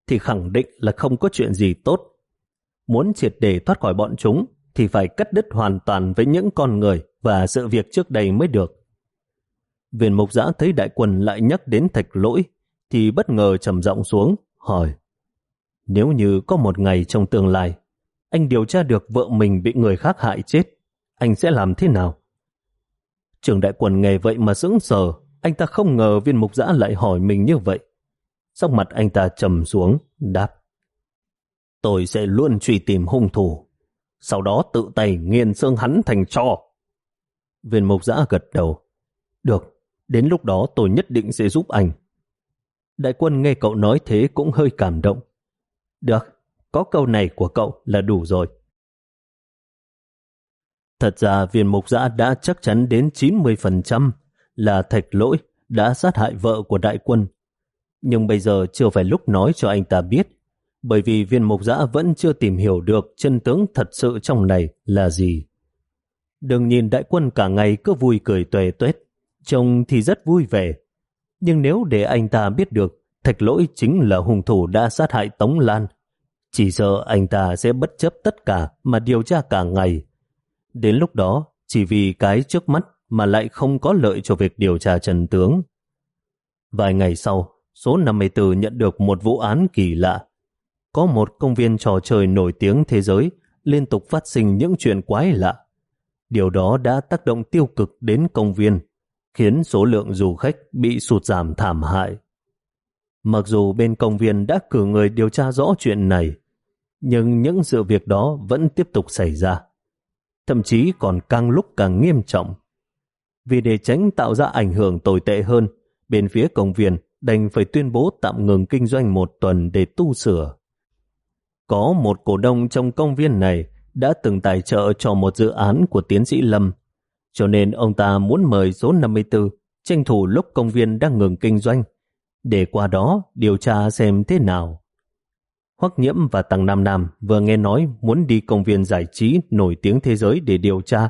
thì khẳng định là không có chuyện gì tốt. Muốn triệt để thoát khỏi bọn chúng thì phải cắt đứt hoàn toàn với những con người và sự việc trước đây mới được. Viên mục giã thấy đại quân lại nhắc đến thạch lỗi thì bất ngờ trầm giọng xuống, hỏi Nếu như có một ngày trong tương lai anh điều tra được vợ mình bị người khác hại chết, anh sẽ làm thế nào? Trường đại quần nghề vậy mà sững sờ, anh ta không ngờ viên mục giã lại hỏi mình như vậy. Sắc mặt anh ta trầm xuống, đáp. Tôi sẽ luôn truy tìm hung thủ, sau đó tự tay nghiền xương hắn thành cho. Viên mục giã gật đầu. Được, đến lúc đó tôi nhất định sẽ giúp anh. Đại quân nghe cậu nói thế cũng hơi cảm động. Được, có câu này của cậu là đủ rồi. Thật ra viên mục giã đã chắc chắn đến 90% là thạch lỗi đã sát hại vợ của đại quân. Nhưng bây giờ chưa phải lúc nói cho anh ta biết, bởi vì viên mục giã vẫn chưa tìm hiểu được chân tướng thật sự trong này là gì. Đừng nhìn đại quân cả ngày cứ vui cười tuề tuét, trông thì rất vui vẻ. Nhưng nếu để anh ta biết được thạch lỗi chính là hung thủ đã sát hại Tống Lan, chỉ sợ anh ta sẽ bất chấp tất cả mà điều tra cả ngày. Đến lúc đó, chỉ vì cái trước mắt mà lại không có lợi cho việc điều tra trần tướng. Vài ngày sau, số 54 nhận được một vụ án kỳ lạ. Có một công viên trò chơi nổi tiếng thế giới liên tục phát sinh những chuyện quái lạ. Điều đó đã tác động tiêu cực đến công viên, khiến số lượng du khách bị sụt giảm thảm hại. Mặc dù bên công viên đã cử người điều tra rõ chuyện này, nhưng những sự việc đó vẫn tiếp tục xảy ra. Thậm chí còn càng lúc càng nghiêm trọng. Vì để tránh tạo ra ảnh hưởng tồi tệ hơn, bên phía công viên đành phải tuyên bố tạm ngừng kinh doanh một tuần để tu sửa. Có một cổ đông trong công viên này đã từng tài trợ cho một dự án của tiến sĩ Lâm, cho nên ông ta muốn mời số 54 tranh thủ lúc công viên đang ngừng kinh doanh, để qua đó điều tra xem thế nào. Hoắc Nhiễm và Tăng Nam Nam vừa nghe nói muốn đi công viên giải trí nổi tiếng thế giới để điều tra,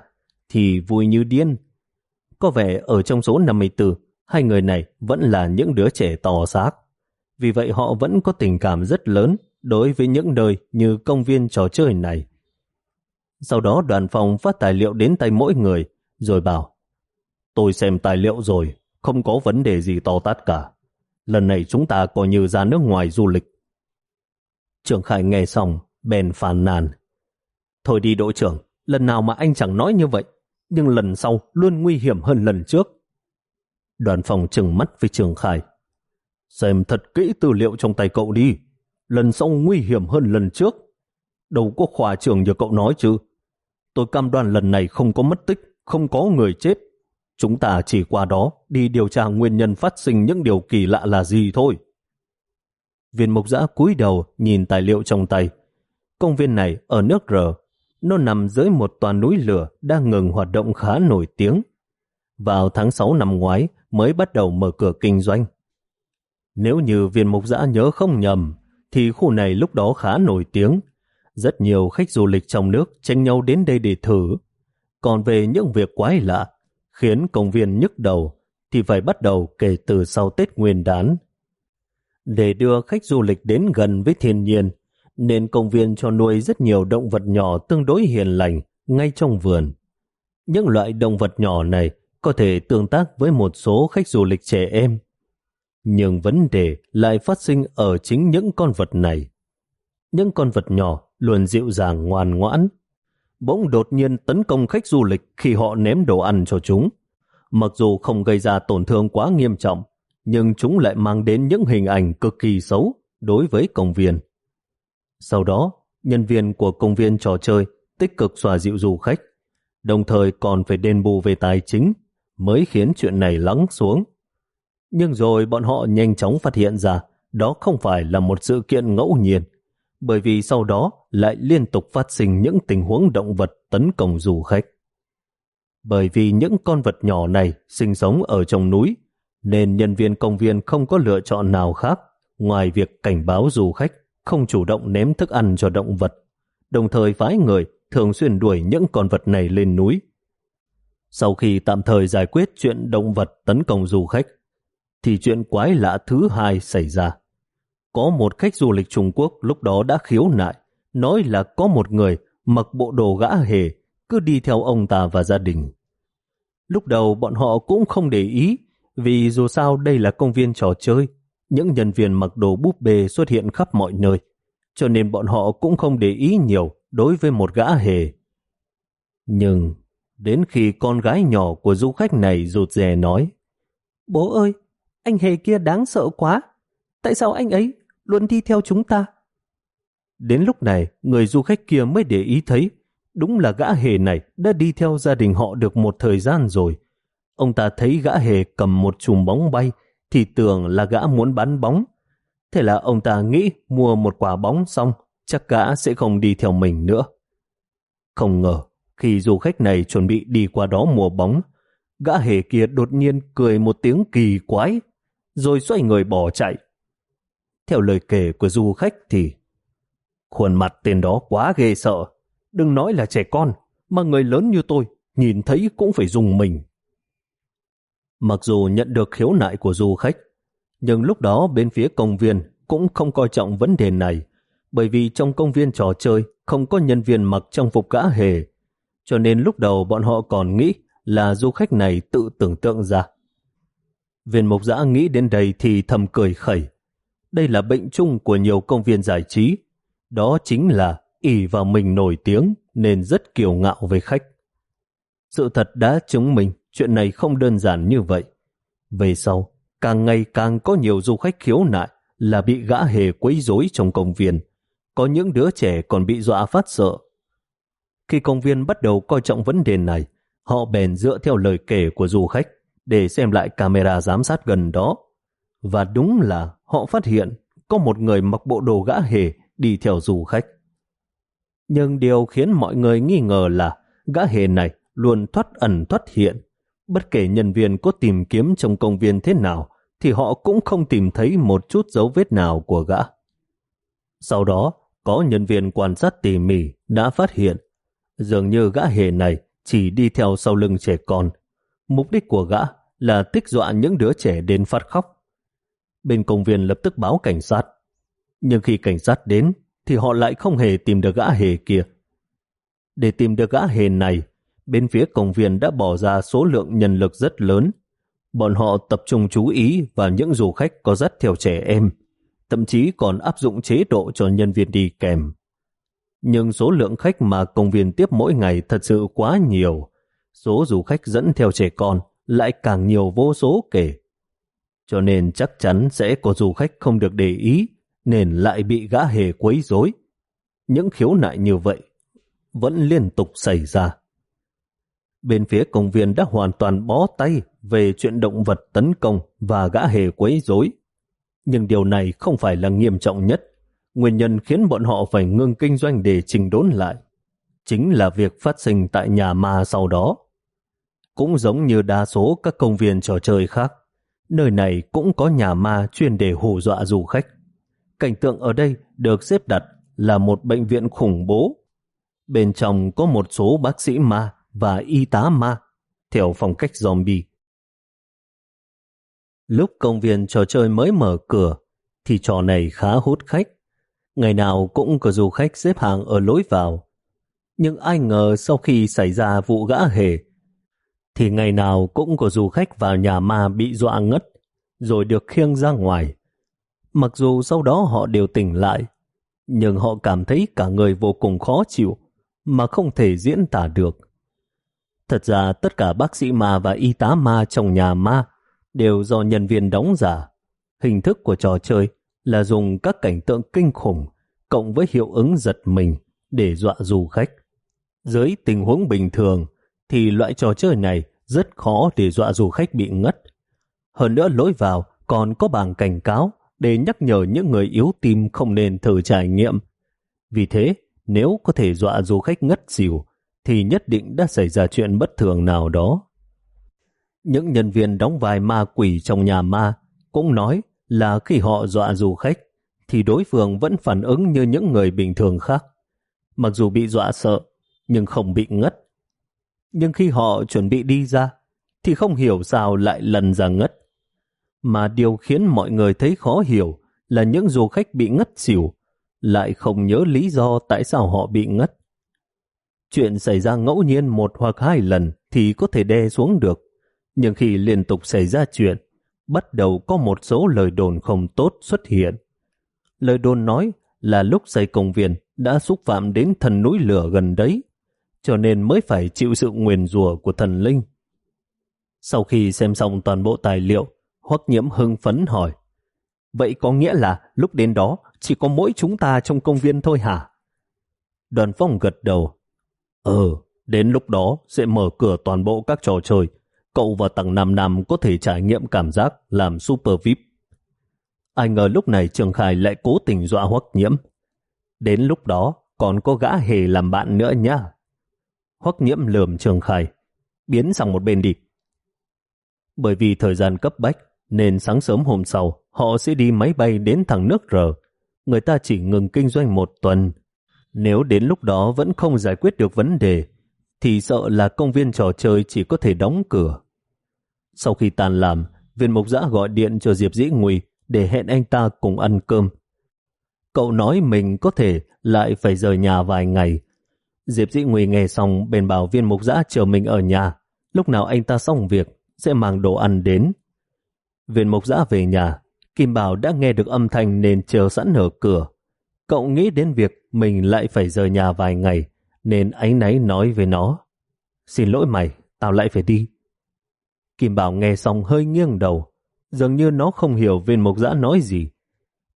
thì vui như điên. Có vẻ ở trong số 54, hai người này vẫn là những đứa trẻ tò xác. Vì vậy họ vẫn có tình cảm rất lớn đối với những nơi như công viên trò chơi này. Sau đó đoàn phòng phát tài liệu đến tay mỗi người, rồi bảo Tôi xem tài liệu rồi, không có vấn đề gì to tát cả. Lần này chúng ta coi như ra nước ngoài du lịch. Trưởng Khải nghe xong, bèn phàn nàn. Thôi đi đội trưởng, lần nào mà anh chẳng nói như vậy, nhưng lần sau luôn nguy hiểm hơn lần trước. Đoàn phòng trừng mắt với Trường Khải. Xem thật kỹ tư liệu trong tay cậu đi, lần sau nguy hiểm hơn lần trước. Đâu có khóa trường như cậu nói chứ. Tôi cam đoan lần này không có mất tích, không có người chết. Chúng ta chỉ qua đó đi điều tra nguyên nhân phát sinh những điều kỳ lạ là gì thôi. Viên mục giã cúi đầu nhìn tài liệu trong tay. Công viên này ở nước R, nó nằm dưới một toàn núi lửa đang ngừng hoạt động khá nổi tiếng. Vào tháng 6 năm ngoái mới bắt đầu mở cửa kinh doanh. Nếu như viên mục giã nhớ không nhầm, thì khu này lúc đó khá nổi tiếng. Rất nhiều khách du lịch trong nước tranh nhau đến đây để thử. Còn về những việc quái lạ, khiến công viên nhức đầu, thì phải bắt đầu kể từ sau Tết Nguyên đán. Để đưa khách du lịch đến gần với thiên nhiên, nên công viên cho nuôi rất nhiều động vật nhỏ tương đối hiền lành ngay trong vườn. Những loại động vật nhỏ này có thể tương tác với một số khách du lịch trẻ em. Nhưng vấn đề lại phát sinh ở chính những con vật này. Những con vật nhỏ luôn dịu dàng ngoan ngoãn, bỗng đột nhiên tấn công khách du lịch khi họ ném đồ ăn cho chúng. Mặc dù không gây ra tổn thương quá nghiêm trọng, nhưng chúng lại mang đến những hình ảnh cực kỳ xấu đối với công viên. Sau đó, nhân viên của công viên trò chơi tích cực xòa dịu du khách, đồng thời còn phải đền bù về tài chính mới khiến chuyện này lắng xuống. Nhưng rồi bọn họ nhanh chóng phát hiện ra đó không phải là một sự kiện ngẫu nhiên, bởi vì sau đó lại liên tục phát sinh những tình huống động vật tấn công du khách. Bởi vì những con vật nhỏ này sinh sống ở trong núi, nên nhân viên công viên không có lựa chọn nào khác ngoài việc cảnh báo du khách không chủ động ném thức ăn cho động vật, đồng thời phái người thường xuyên đuổi những con vật này lên núi. Sau khi tạm thời giải quyết chuyện động vật tấn công du khách, thì chuyện quái lạ thứ hai xảy ra. Có một khách du lịch Trung Quốc lúc đó đã khiếu nại, nói là có một người mặc bộ đồ gã hề cứ đi theo ông ta và gia đình. Lúc đầu bọn họ cũng không để ý vì dù sao đây là công viên trò chơi, những nhân viên mặc đồ búp bê xuất hiện khắp mọi nơi, cho nên bọn họ cũng không để ý nhiều đối với một gã hề. Nhưng đến khi con gái nhỏ của du khách này rụt rè nói Bố ơi, anh hề kia đáng sợ quá. Tại sao anh ấy luôn đi theo chúng ta? Đến lúc này, người du khách kia mới để ý thấy đúng là gã hề này đã đi theo gia đình họ được một thời gian rồi. Ông ta thấy gã hề cầm một chùm bóng bay thì tưởng là gã muốn bắn bóng. Thế là ông ta nghĩ mua một quả bóng xong chắc gã sẽ không đi theo mình nữa. Không ngờ, khi du khách này chuẩn bị đi qua đó mua bóng, gã hề kia đột nhiên cười một tiếng kỳ quái, rồi xoay người bỏ chạy. Theo lời kể của du khách thì khuôn mặt tên đó quá ghê sợ. Đừng nói là trẻ con, mà người lớn như tôi nhìn thấy cũng phải dùng mình. Mặc dù nhận được khiếu nại của du khách, nhưng lúc đó bên phía công viên cũng không coi trọng vấn đề này, bởi vì trong công viên trò chơi không có nhân viên mặc trang phục gã hề, cho nên lúc đầu bọn họ còn nghĩ là du khách này tự tưởng tượng ra. Viên mục giã nghĩ đến đây thì thầm cười khẩy. Đây là bệnh chung của nhiều công viên giải trí. Đó chính là ỷ vào mình nổi tiếng nên rất kiêu ngạo với khách. Sự thật đã chứng minh chuyện này không đơn giản như vậy. Về sau, càng ngày càng có nhiều du khách khiếu nại là bị gã hề quấy rối trong công viên. Có những đứa trẻ còn bị dọa phát sợ. Khi công viên bắt đầu coi trọng vấn đề này, họ bèn dựa theo lời kể của du khách để xem lại camera giám sát gần đó. Và đúng là họ phát hiện có một người mặc bộ đồ gã hề đi theo du khách. Nhưng điều khiến mọi người nghi ngờ là gã hề này luôn thoát ẩn thoát hiện. Bất kể nhân viên có tìm kiếm trong công viên thế nào, thì họ cũng không tìm thấy một chút dấu vết nào của gã. Sau đó, có nhân viên quan sát tỉ mỉ đã phát hiện dường như gã hề này chỉ đi theo sau lưng trẻ con. Mục đích của gã là tích dọa những đứa trẻ đến phát khóc. Bên công viên lập tức báo cảnh sát. Nhưng khi cảnh sát đến, thì họ lại không hề tìm được gã hề kia. Để tìm được gã hề này, bên phía công viên đã bỏ ra số lượng nhân lực rất lớn. Bọn họ tập trung chú ý vào những du khách có dắt theo trẻ em, thậm chí còn áp dụng chế độ cho nhân viên đi kèm. Nhưng số lượng khách mà công viên tiếp mỗi ngày thật sự quá nhiều. Số du khách dẫn theo trẻ con lại càng nhiều vô số kể. Cho nên chắc chắn sẽ có du khách không được để ý, nên lại bị gã hề quấy rối. Những khiếu nại như vậy vẫn liên tục xảy ra. Bên phía công viên đã hoàn toàn bó tay về chuyện động vật tấn công và gã hề quấy rối. Nhưng điều này không phải là nghiêm trọng nhất. Nguyên nhân khiến bọn họ phải ngưng kinh doanh để trình đốn lại. Chính là việc phát sinh tại nhà ma sau đó. Cũng giống như đa số các công viên trò chơi khác, nơi này cũng có nhà ma chuyên để hù dọa du khách. Cảnh tượng ở đây được xếp đặt là một bệnh viện khủng bố. Bên trong có một số bác sĩ ma và y tá ma, theo phong cách zombie. Lúc công viên trò chơi mới mở cửa, thì trò này khá hút khách. Ngày nào cũng có du khách xếp hàng ở lối vào. Nhưng ai ngờ sau khi xảy ra vụ gã hề, thì ngày nào cũng có du khách vào nhà ma bị dọa ngất, rồi được khiêng ra ngoài. Mặc dù sau đó họ đều tỉnh lại, nhưng họ cảm thấy cả người vô cùng khó chịu, mà không thể diễn tả được. Thật ra tất cả bác sĩ ma và y tá ma trong nhà ma đều do nhân viên đóng giả. Hình thức của trò chơi là dùng các cảnh tượng kinh khủng cộng với hiệu ứng giật mình để dọa du khách. Dưới tình huống bình thường thì loại trò chơi này rất khó để dọa du khách bị ngất. Hơn nữa lối vào còn có bảng cảnh cáo để nhắc nhở những người yếu tim không nên thử trải nghiệm. Vì thế, nếu có thể dọa du khách ngất xỉu, thì nhất định đã xảy ra chuyện bất thường nào đó. Những nhân viên đóng vai ma quỷ trong nhà ma cũng nói là khi họ dọa du khách, thì đối phương vẫn phản ứng như những người bình thường khác. Mặc dù bị dọa sợ, nhưng không bị ngất. Nhưng khi họ chuẩn bị đi ra, thì không hiểu sao lại lần ra ngất. Mà điều khiến mọi người thấy khó hiểu là những du khách bị ngất xỉu lại không nhớ lý do tại sao họ bị ngất. Chuyện xảy ra ngẫu nhiên một hoặc hai lần thì có thể đe xuống được. Nhưng khi liên tục xảy ra chuyện, bắt đầu có một số lời đồn không tốt xuất hiện. Lời đồn nói là lúc xây công viên đã xúc phạm đến thần núi lửa gần đấy, cho nên mới phải chịu sự nguyền rủa của thần linh. Sau khi xem xong toàn bộ tài liệu, Hoắc nhiễm hưng phấn hỏi, Vậy có nghĩa là lúc đến đó chỉ có mỗi chúng ta trong công viên thôi hả? Đoàn phong gật đầu. Ừ, đến lúc đó sẽ mở cửa toàn bộ các trò chơi. Cậu và tầng 5 năm có thể trải nghiệm cảm giác làm super VIP. Ai ngờ lúc này Trường Khải lại cố tình dọa Hoắc nhiễm. Đến lúc đó còn có gã hề làm bạn nữa nhá. Hoắc nhiễm lườm Trường Khải. Biến sang một bên đi. Bởi vì thời gian cấp bách, nên sáng sớm hôm sau, họ sẽ đi máy bay đến thẳng nước R. Người ta chỉ ngừng kinh doanh một tuần. Nếu đến lúc đó vẫn không giải quyết được vấn đề, thì sợ là công viên trò chơi chỉ có thể đóng cửa. Sau khi tàn làm, viên mục giã gọi điện cho Diệp Dĩ Nguy để hẹn anh ta cùng ăn cơm. Cậu nói mình có thể lại phải rời nhà vài ngày. Diệp Dĩ Nguy nghe xong bền bảo viên mục giã chờ mình ở nhà. Lúc nào anh ta xong việc, sẽ mang đồ ăn đến. Viên mục giã về nhà, Kim Bảo đã nghe được âm thanh nên chờ sẵn ở cửa. Cậu nghĩ đến việc mình lại phải rời nhà vài ngày, nên ánh náy nói với nó. Xin lỗi mày, tao lại phải đi. Kim Bảo nghe xong hơi nghiêng đầu, dường như nó không hiểu viên mục giã nói gì.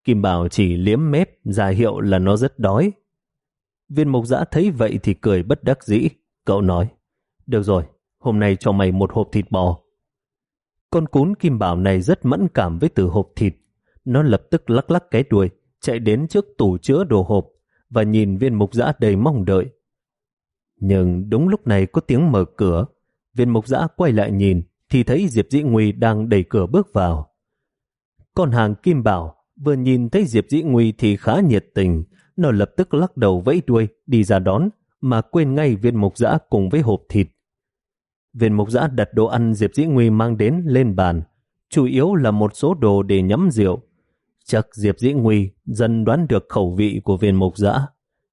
Kim Bảo chỉ liếm mép ra hiệu là nó rất đói. Viên mục giã thấy vậy thì cười bất đắc dĩ. Cậu nói, được rồi, hôm nay cho mày một hộp thịt bò. Con cún Kim Bảo này rất mẫn cảm với từ hộp thịt. Nó lập tức lắc lắc cái đuôi, chạy đến trước tủ chứa đồ hộp và nhìn viên mục giã đầy mong đợi. Nhưng đúng lúc này có tiếng mở cửa. Viên mục giã quay lại nhìn thì thấy Diệp Dĩ Nguy đang đẩy cửa bước vào. Con hàng Kim Bảo vừa nhìn thấy Diệp Dĩ Nguy thì khá nhiệt tình, nó lập tức lắc đầu vẫy đuôi đi ra đón mà quên ngay viên mục giã cùng với hộp thịt. Viên mục giã đặt đồ ăn Diệp Dĩ Nguy mang đến lên bàn, chủ yếu là một số đồ để nhắm rượu. Chắc Diệp Dĩ Nguy dần đoán được khẩu vị của viên mục Dã.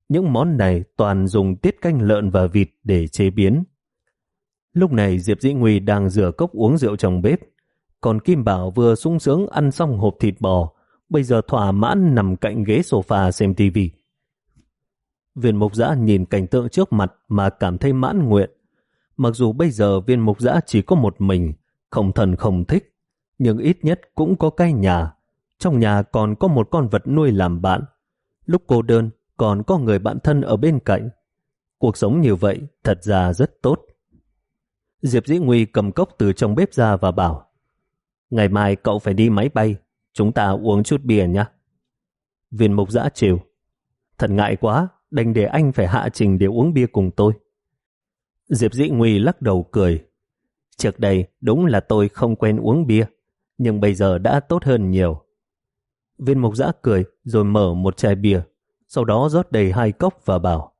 Những món này toàn dùng tiết canh lợn và vịt để chế biến. Lúc này Diệp Dĩ Nguy đang rửa cốc uống rượu trong bếp, còn Kim Bảo vừa sung sướng ăn xong hộp thịt bò, bây giờ thỏa mãn nằm cạnh ghế sofa xem tivi. Viên mục giã nhìn cảnh tượng trước mặt mà cảm thấy mãn nguyện. Mặc dù bây giờ viên mục giã chỉ có một mình, không thần không thích, nhưng ít nhất cũng có cái nhà. Trong nhà còn có một con vật nuôi làm bạn. Lúc cô đơn, còn có người bạn thân ở bên cạnh. Cuộc sống như vậy thật ra rất tốt. Diệp Dĩ Nguy cầm cốc từ trong bếp ra và bảo Ngày mai cậu phải đi máy bay, chúng ta uống chút bia nhé. Viên mục giã chiều. Thật ngại quá, đành để anh phải hạ trình để uống bia cùng tôi. Diệp Dĩ Nguy lắc đầu cười. Trước đây đúng là tôi không quen uống bia, nhưng bây giờ đã tốt hơn nhiều. Viên mục giã cười rồi mở một chai bia, sau đó rót đầy hai cốc và bảo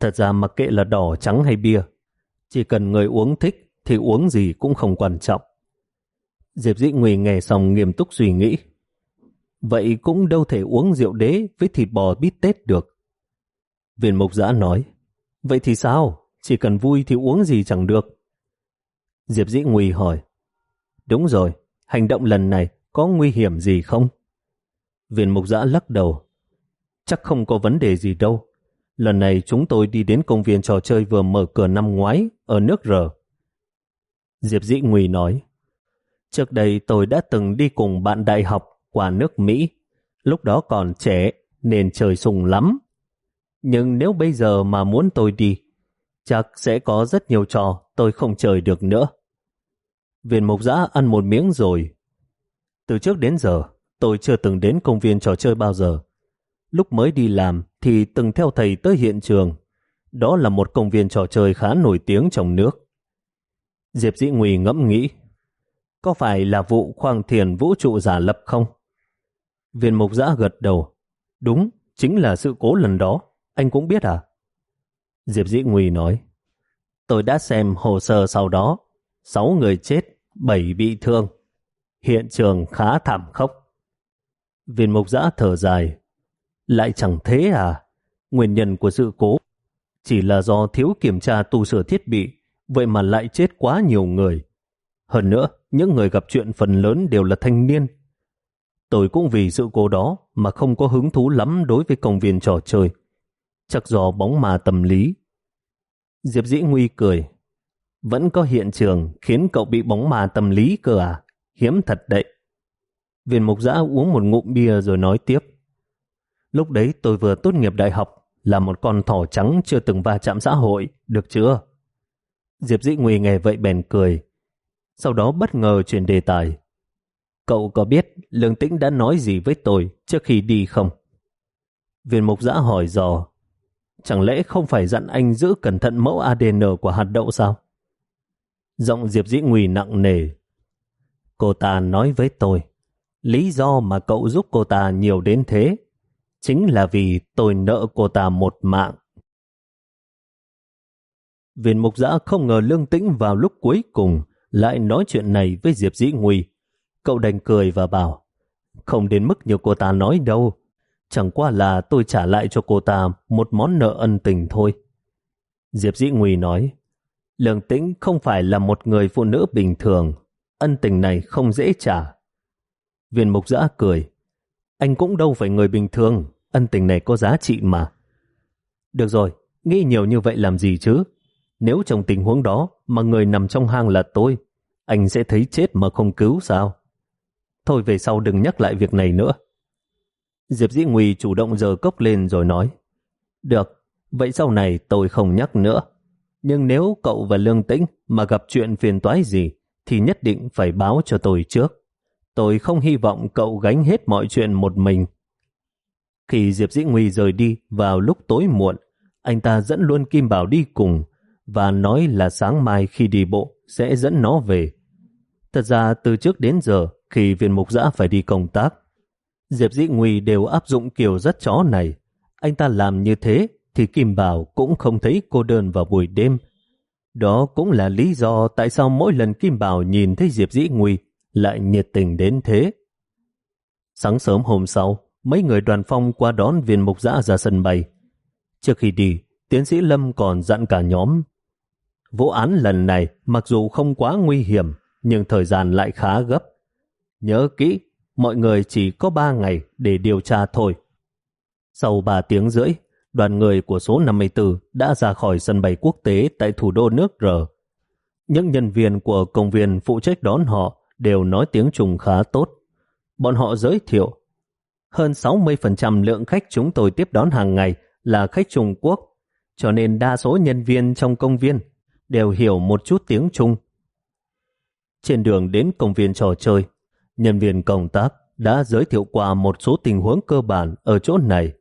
Thật ra mặc kệ là đỏ, trắng hay bia, chỉ cần người uống thích thì uống gì cũng không quan trọng. Diệp Dĩ Nguy nghe xong nghiêm túc suy nghĩ. Vậy cũng đâu thể uống rượu đế với thịt bò bít tết được. Viên mục giã nói, vậy thì sao? Chỉ cần vui thì uống gì chẳng được. Diệp Dĩ Nguy hỏi, đúng rồi, hành động lần này có nguy hiểm gì không? Viên mục giã lắc đầu, chắc không có vấn đề gì đâu. Lần này chúng tôi đi đến công viên trò chơi vừa mở cửa năm ngoái ở nước R. Diệp Dĩ Nguy nói, trước đây tôi đã từng đi cùng bạn đại học qua nước Mỹ. Lúc đó còn trẻ nên trời sùng lắm. Nhưng nếu bây giờ mà muốn tôi đi, chắc sẽ có rất nhiều trò tôi không chơi được nữa. Viên mục giã ăn một miếng rồi. Từ trước đến giờ, tôi chưa từng đến công viên trò chơi bao giờ. Lúc mới đi làm thì từng theo thầy tới hiện trường. Đó là một công viên trò chơi khá nổi tiếng trong nước. Diệp Dĩ Nguy ngẫm nghĩ, có phải là vụ khoang thiền vũ trụ giả lập không? Viên mục giã gật đầu. Đúng, chính là sự cố lần đó. Anh cũng biết à? Diệp Dĩ Nguy nói, tôi đã xem hồ sơ sau đó. Sáu người chết, bảy bị thương. Hiện trường khá thảm khốc. Viên mộc giã thở dài, lại chẳng thế à? Nguyên nhân của sự cố chỉ là do thiếu kiểm tra tu sửa thiết bị, vậy mà lại chết quá nhiều người. Hơn nữa, những người gặp chuyện phần lớn đều là thanh niên. Tôi cũng vì sự cố đó mà không có hứng thú lắm đối với công viên trò chơi. Chắc do bóng ma tâm lý. Diệp Dĩ Nguy cười. Vẫn có hiện trường khiến cậu bị bóng ma tâm lý cơ à? Hiếm thật đấy. Viên mục giã uống một ngụm bia rồi nói tiếp. Lúc đấy tôi vừa tốt nghiệp đại học, là một con thỏ trắng chưa từng va chạm xã hội, được chưa? Diệp Dĩ Nguy nghe vậy bèn cười. Sau đó bất ngờ chuyển đề tài. Cậu có biết Lương Tĩnh đã nói gì với tôi trước khi đi không? Viên mục giã hỏi dò. Chẳng lẽ không phải dặn anh giữ cẩn thận mẫu ADN của hạt đậu sao? Giọng Diệp Dĩ Nguy nặng nề. Cô ta nói với tôi, lý do mà cậu giúp cô ta nhiều đến thế, chính là vì tôi nợ cô ta một mạng. Viên mục giã không ngờ lương tĩnh vào lúc cuối cùng lại nói chuyện này với Diệp Dĩ Nguy. Cậu đành cười và bảo, không đến mức như cô ta nói đâu, chẳng qua là tôi trả lại cho cô ta một món nợ ân tình thôi. Diệp Dĩ Nguy nói, Lương Tĩnh không phải là một người phụ nữ bình thường, ân tình này không dễ trả. Viên mục giã cười, anh cũng đâu phải người bình thường, ân tình này có giá trị mà. Được rồi, nghĩ nhiều như vậy làm gì chứ? Nếu trong tình huống đó mà người nằm trong hang là tôi, anh sẽ thấy chết mà không cứu sao? Thôi về sau đừng nhắc lại việc này nữa. Diệp Dĩ Nguy chủ động giờ cốc lên rồi nói, Được, vậy sau này tôi không nhắc nữa. Nhưng nếu cậu và Lương Tĩnh mà gặp chuyện phiền toái gì, thì nhất định phải báo cho tôi trước. Tôi không hy vọng cậu gánh hết mọi chuyện một mình. Khi Diệp Dĩ Nguy rời đi vào lúc tối muộn, anh ta dẫn luôn Kim Bảo đi cùng và nói là sáng mai khi đi bộ sẽ dẫn nó về. Thật ra từ trước đến giờ khi viên mục giã phải đi công tác, Diệp Dĩ Nguy đều áp dụng kiểu rất chó này. Anh ta làm như thế thì Kim Bảo cũng không thấy cô đơn vào buổi đêm. Đó cũng là lý do tại sao mỗi lần Kim Bảo nhìn thấy Diệp Dĩ Nguy lại nhiệt tình đến thế. Sáng sớm hôm sau, mấy người đoàn phong qua đón viên mục giã ra sân bay. Trước khi đi, tiến sĩ Lâm còn dặn cả nhóm. Vụ án lần này mặc dù không quá nguy hiểm, nhưng thời gian lại khá gấp. Nhớ kỹ, mọi người chỉ có 3 ngày để điều tra thôi. Sau 3 tiếng rưỡi, đoàn người của số 54 đã ra khỏi sân bay quốc tế tại thủ đô nước R. Những nhân viên của công viên phụ trách đón họ đều nói tiếng Trung khá tốt. Bọn họ giới thiệu hơn 60% lượng khách chúng tôi tiếp đón hàng ngày là khách Trung Quốc, cho nên đa số nhân viên trong công viên đều hiểu một chút tiếng Trung. Trên đường đến công viên trò chơi, nhân viên công tác đã giới thiệu qua một số tình huống cơ bản ở chỗ này.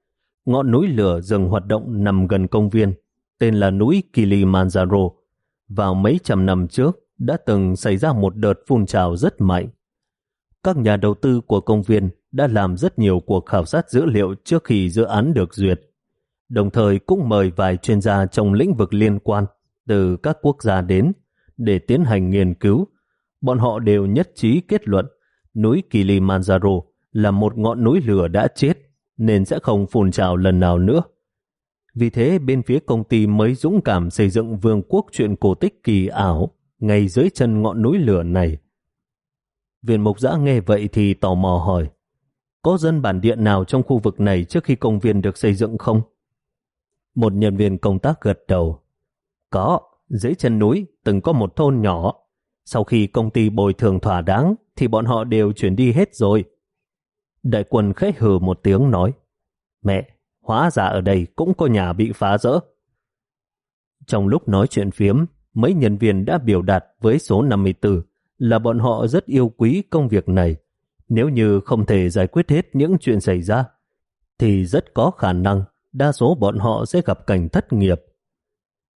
Ngọn núi lửa dừng hoạt động nằm gần công viên, tên là núi Kilimanjaro. Vào mấy trăm năm trước, đã từng xảy ra một đợt phun trào rất mạnh. Các nhà đầu tư của công viên đã làm rất nhiều cuộc khảo sát dữ liệu trước khi dự án được duyệt, đồng thời cũng mời vài chuyên gia trong lĩnh vực liên quan từ các quốc gia đến để tiến hành nghiên cứu. Bọn họ đều nhất trí kết luận núi Kilimanjaro là một ngọn núi lửa đã chết nên sẽ không phun trào lần nào nữa. Vì thế bên phía công ty mới dũng cảm xây dựng vương quốc chuyện cổ tích kỳ ảo ngay dưới chân ngọn núi lửa này. Viên mục giã nghe vậy thì tò mò hỏi có dân bản địa nào trong khu vực này trước khi công viên được xây dựng không? Một nhân viên công tác gật đầu. Có, dưới chân núi từng có một thôn nhỏ. Sau khi công ty bồi thường thỏa đáng thì bọn họ đều chuyển đi hết rồi. Đại quân khẽ hừ một tiếng nói Mẹ, hóa ra ở đây cũng có nhà bị phá rỡ. Trong lúc nói chuyện phiếm, mấy nhân viên đã biểu đạt với số 54 là bọn họ rất yêu quý công việc này. Nếu như không thể giải quyết hết những chuyện xảy ra, thì rất có khả năng đa số bọn họ sẽ gặp cảnh thất nghiệp.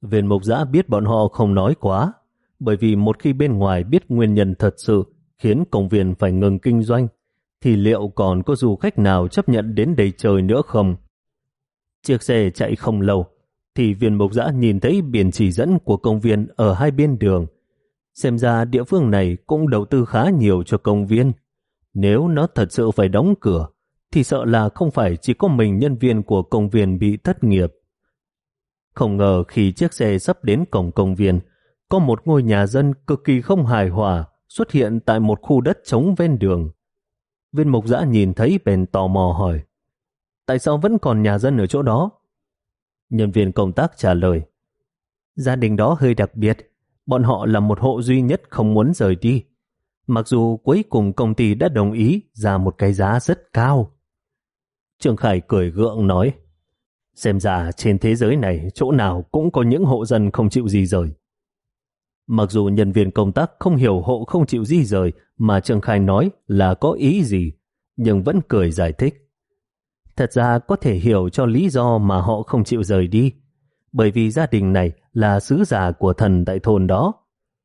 Viên mục giã biết bọn họ không nói quá, bởi vì một khi bên ngoài biết nguyên nhân thật sự khiến công viên phải ngừng kinh doanh, thì liệu còn có du khách nào chấp nhận đến đây chơi nữa không? Chiếc xe chạy không lâu, thì viên mục giã nhìn thấy biển chỉ dẫn của công viên ở hai bên đường. Xem ra địa phương này cũng đầu tư khá nhiều cho công viên. Nếu nó thật sự phải đóng cửa, thì sợ là không phải chỉ có mình nhân viên của công viên bị thất nghiệp. Không ngờ khi chiếc xe sắp đến cổng công viên, có một ngôi nhà dân cực kỳ không hài hòa xuất hiện tại một khu đất trống ven đường. Viên mục giã nhìn thấy bèn tò mò hỏi, tại sao vẫn còn nhà dân ở chỗ đó? Nhân viên công tác trả lời, gia đình đó hơi đặc biệt, bọn họ là một hộ duy nhất không muốn rời đi. Mặc dù cuối cùng công ty đã đồng ý ra một cái giá rất cao. Trương Khải cười gượng nói, xem ra trên thế giới này chỗ nào cũng có những hộ dân không chịu gì rời. Mặc dù nhân viên công tác không hiểu hộ không chịu di rời mà Trương Khai nói là có ý gì, nhưng vẫn cười giải thích. Thật ra có thể hiểu cho lý do mà họ không chịu rời đi, bởi vì gia đình này là sứ giả của thần tại thôn đó.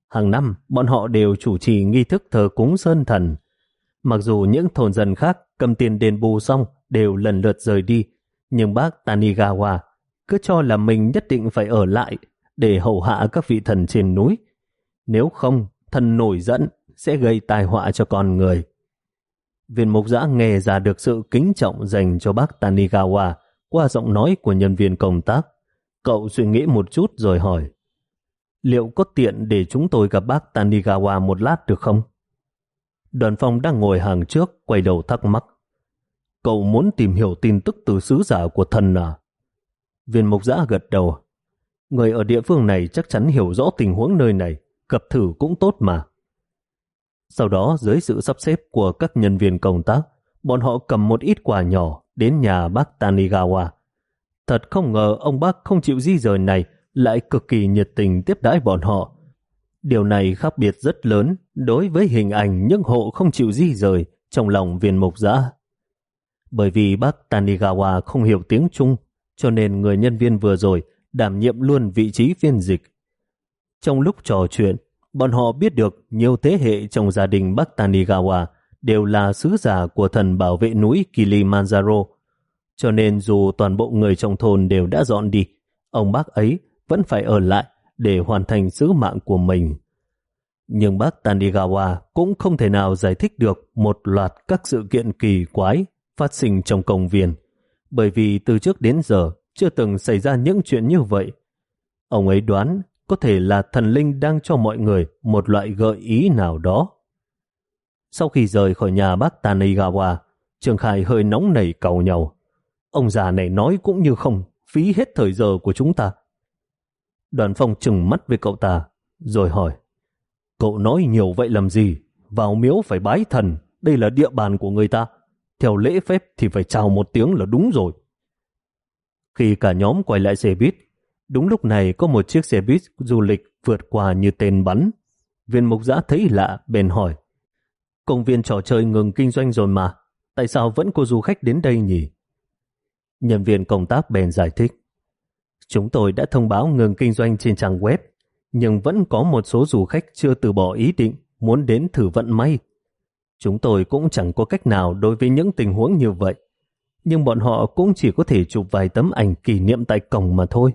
Hàng năm, bọn họ đều chủ trì nghi thức thờ cúng sơn thần. Mặc dù những thôn dân khác cầm tiền đền bù xong đều lần lượt rời đi, nhưng bác Tanigawa cứ cho là mình nhất định phải ở lại để hầu hạ các vị thần trên núi. Nếu không, thần nổi giận sẽ gây tai họa cho con người. Viên mục giã nghe ra được sự kính trọng dành cho bác Tanigawa qua giọng nói của nhân viên công tác. Cậu suy nghĩ một chút rồi hỏi, liệu có tiện để chúng tôi gặp bác Tanigawa một lát được không? Đoàn phong đang ngồi hàng trước, quay đầu thắc mắc. Cậu muốn tìm hiểu tin tức từ sứ giả của thần à? Viên mục giã gật đầu. Người ở địa phương này chắc chắn hiểu rõ tình huống nơi này, gặp thử cũng tốt mà. Sau đó, dưới sự sắp xếp của các nhân viên công tác, bọn họ cầm một ít quà nhỏ đến nhà bác Tanigawa. Thật không ngờ ông bác không chịu di rời này lại cực kỳ nhiệt tình tiếp đãi bọn họ. Điều này khác biệt rất lớn đối với hình ảnh những hộ không chịu di rời trong lòng viên mục giã. Bởi vì bác Tanigawa không hiểu tiếng Trung, cho nên người nhân viên vừa rồi đảm nhiệm luôn vị trí phiên dịch. Trong lúc trò chuyện, bọn họ biết được nhiều thế hệ trong gia đình Bắc Tanigawa đều là sứ giả của thần bảo vệ núi Kilimanjaro. Cho nên dù toàn bộ người trong thôn đều đã dọn đi, ông bác ấy vẫn phải ở lại để hoàn thành sứ mạng của mình. Nhưng bác Tanigawa cũng không thể nào giải thích được một loạt các sự kiện kỳ quái phát sinh trong công viên, bởi vì từ trước đến giờ chưa từng xảy ra những chuyện như vậy. Ông ấy đoán có thể là thần linh đang cho mọi người một loại gợi ý nào đó. Sau khi rời khỏi nhà bác Tanigawa, Trường Khai hơi nóng nảy cầu nhau. Ông già này nói cũng như không, phí hết thời giờ của chúng ta. Đoàn phong chừng mắt với cậu ta, rồi hỏi. Cậu nói nhiều vậy làm gì? Vào miếu phải bái thần, đây là địa bàn của người ta. Theo lễ phép thì phải chào một tiếng là đúng rồi. Khi cả nhóm quay lại xe buýt, đúng lúc này có một chiếc xe buýt du lịch vượt qua như tên bắn. Viên mục giã thấy lạ, bèn hỏi. Công viên trò chơi ngừng kinh doanh rồi mà, tại sao vẫn có du khách đến đây nhỉ? Nhân viên công tác bèn giải thích. Chúng tôi đã thông báo ngừng kinh doanh trên trang web, nhưng vẫn có một số du khách chưa từ bỏ ý định muốn đến thử vận may. Chúng tôi cũng chẳng có cách nào đối với những tình huống như vậy, nhưng bọn họ cũng chỉ có thể chụp vài tấm ảnh kỷ niệm tại cổng mà thôi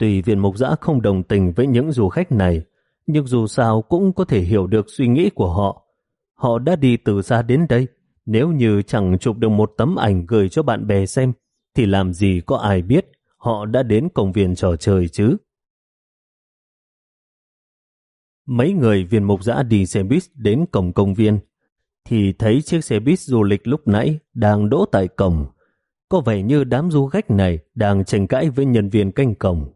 tùy viện mục giã không đồng tình với những du khách này, nhưng dù sao cũng có thể hiểu được suy nghĩ của họ. Họ đã đi từ xa đến đây, nếu như chẳng chụp được một tấm ảnh gửi cho bạn bè xem, thì làm gì có ai biết họ đã đến công viên trò chơi chứ. Mấy người viên mục giã đi xe buýt đến cổng công viên, thì thấy chiếc xe buýt du lịch lúc nãy đang đỗ tại cổng. Có vẻ như đám du khách này đang tranh cãi với nhân viên canh cổng.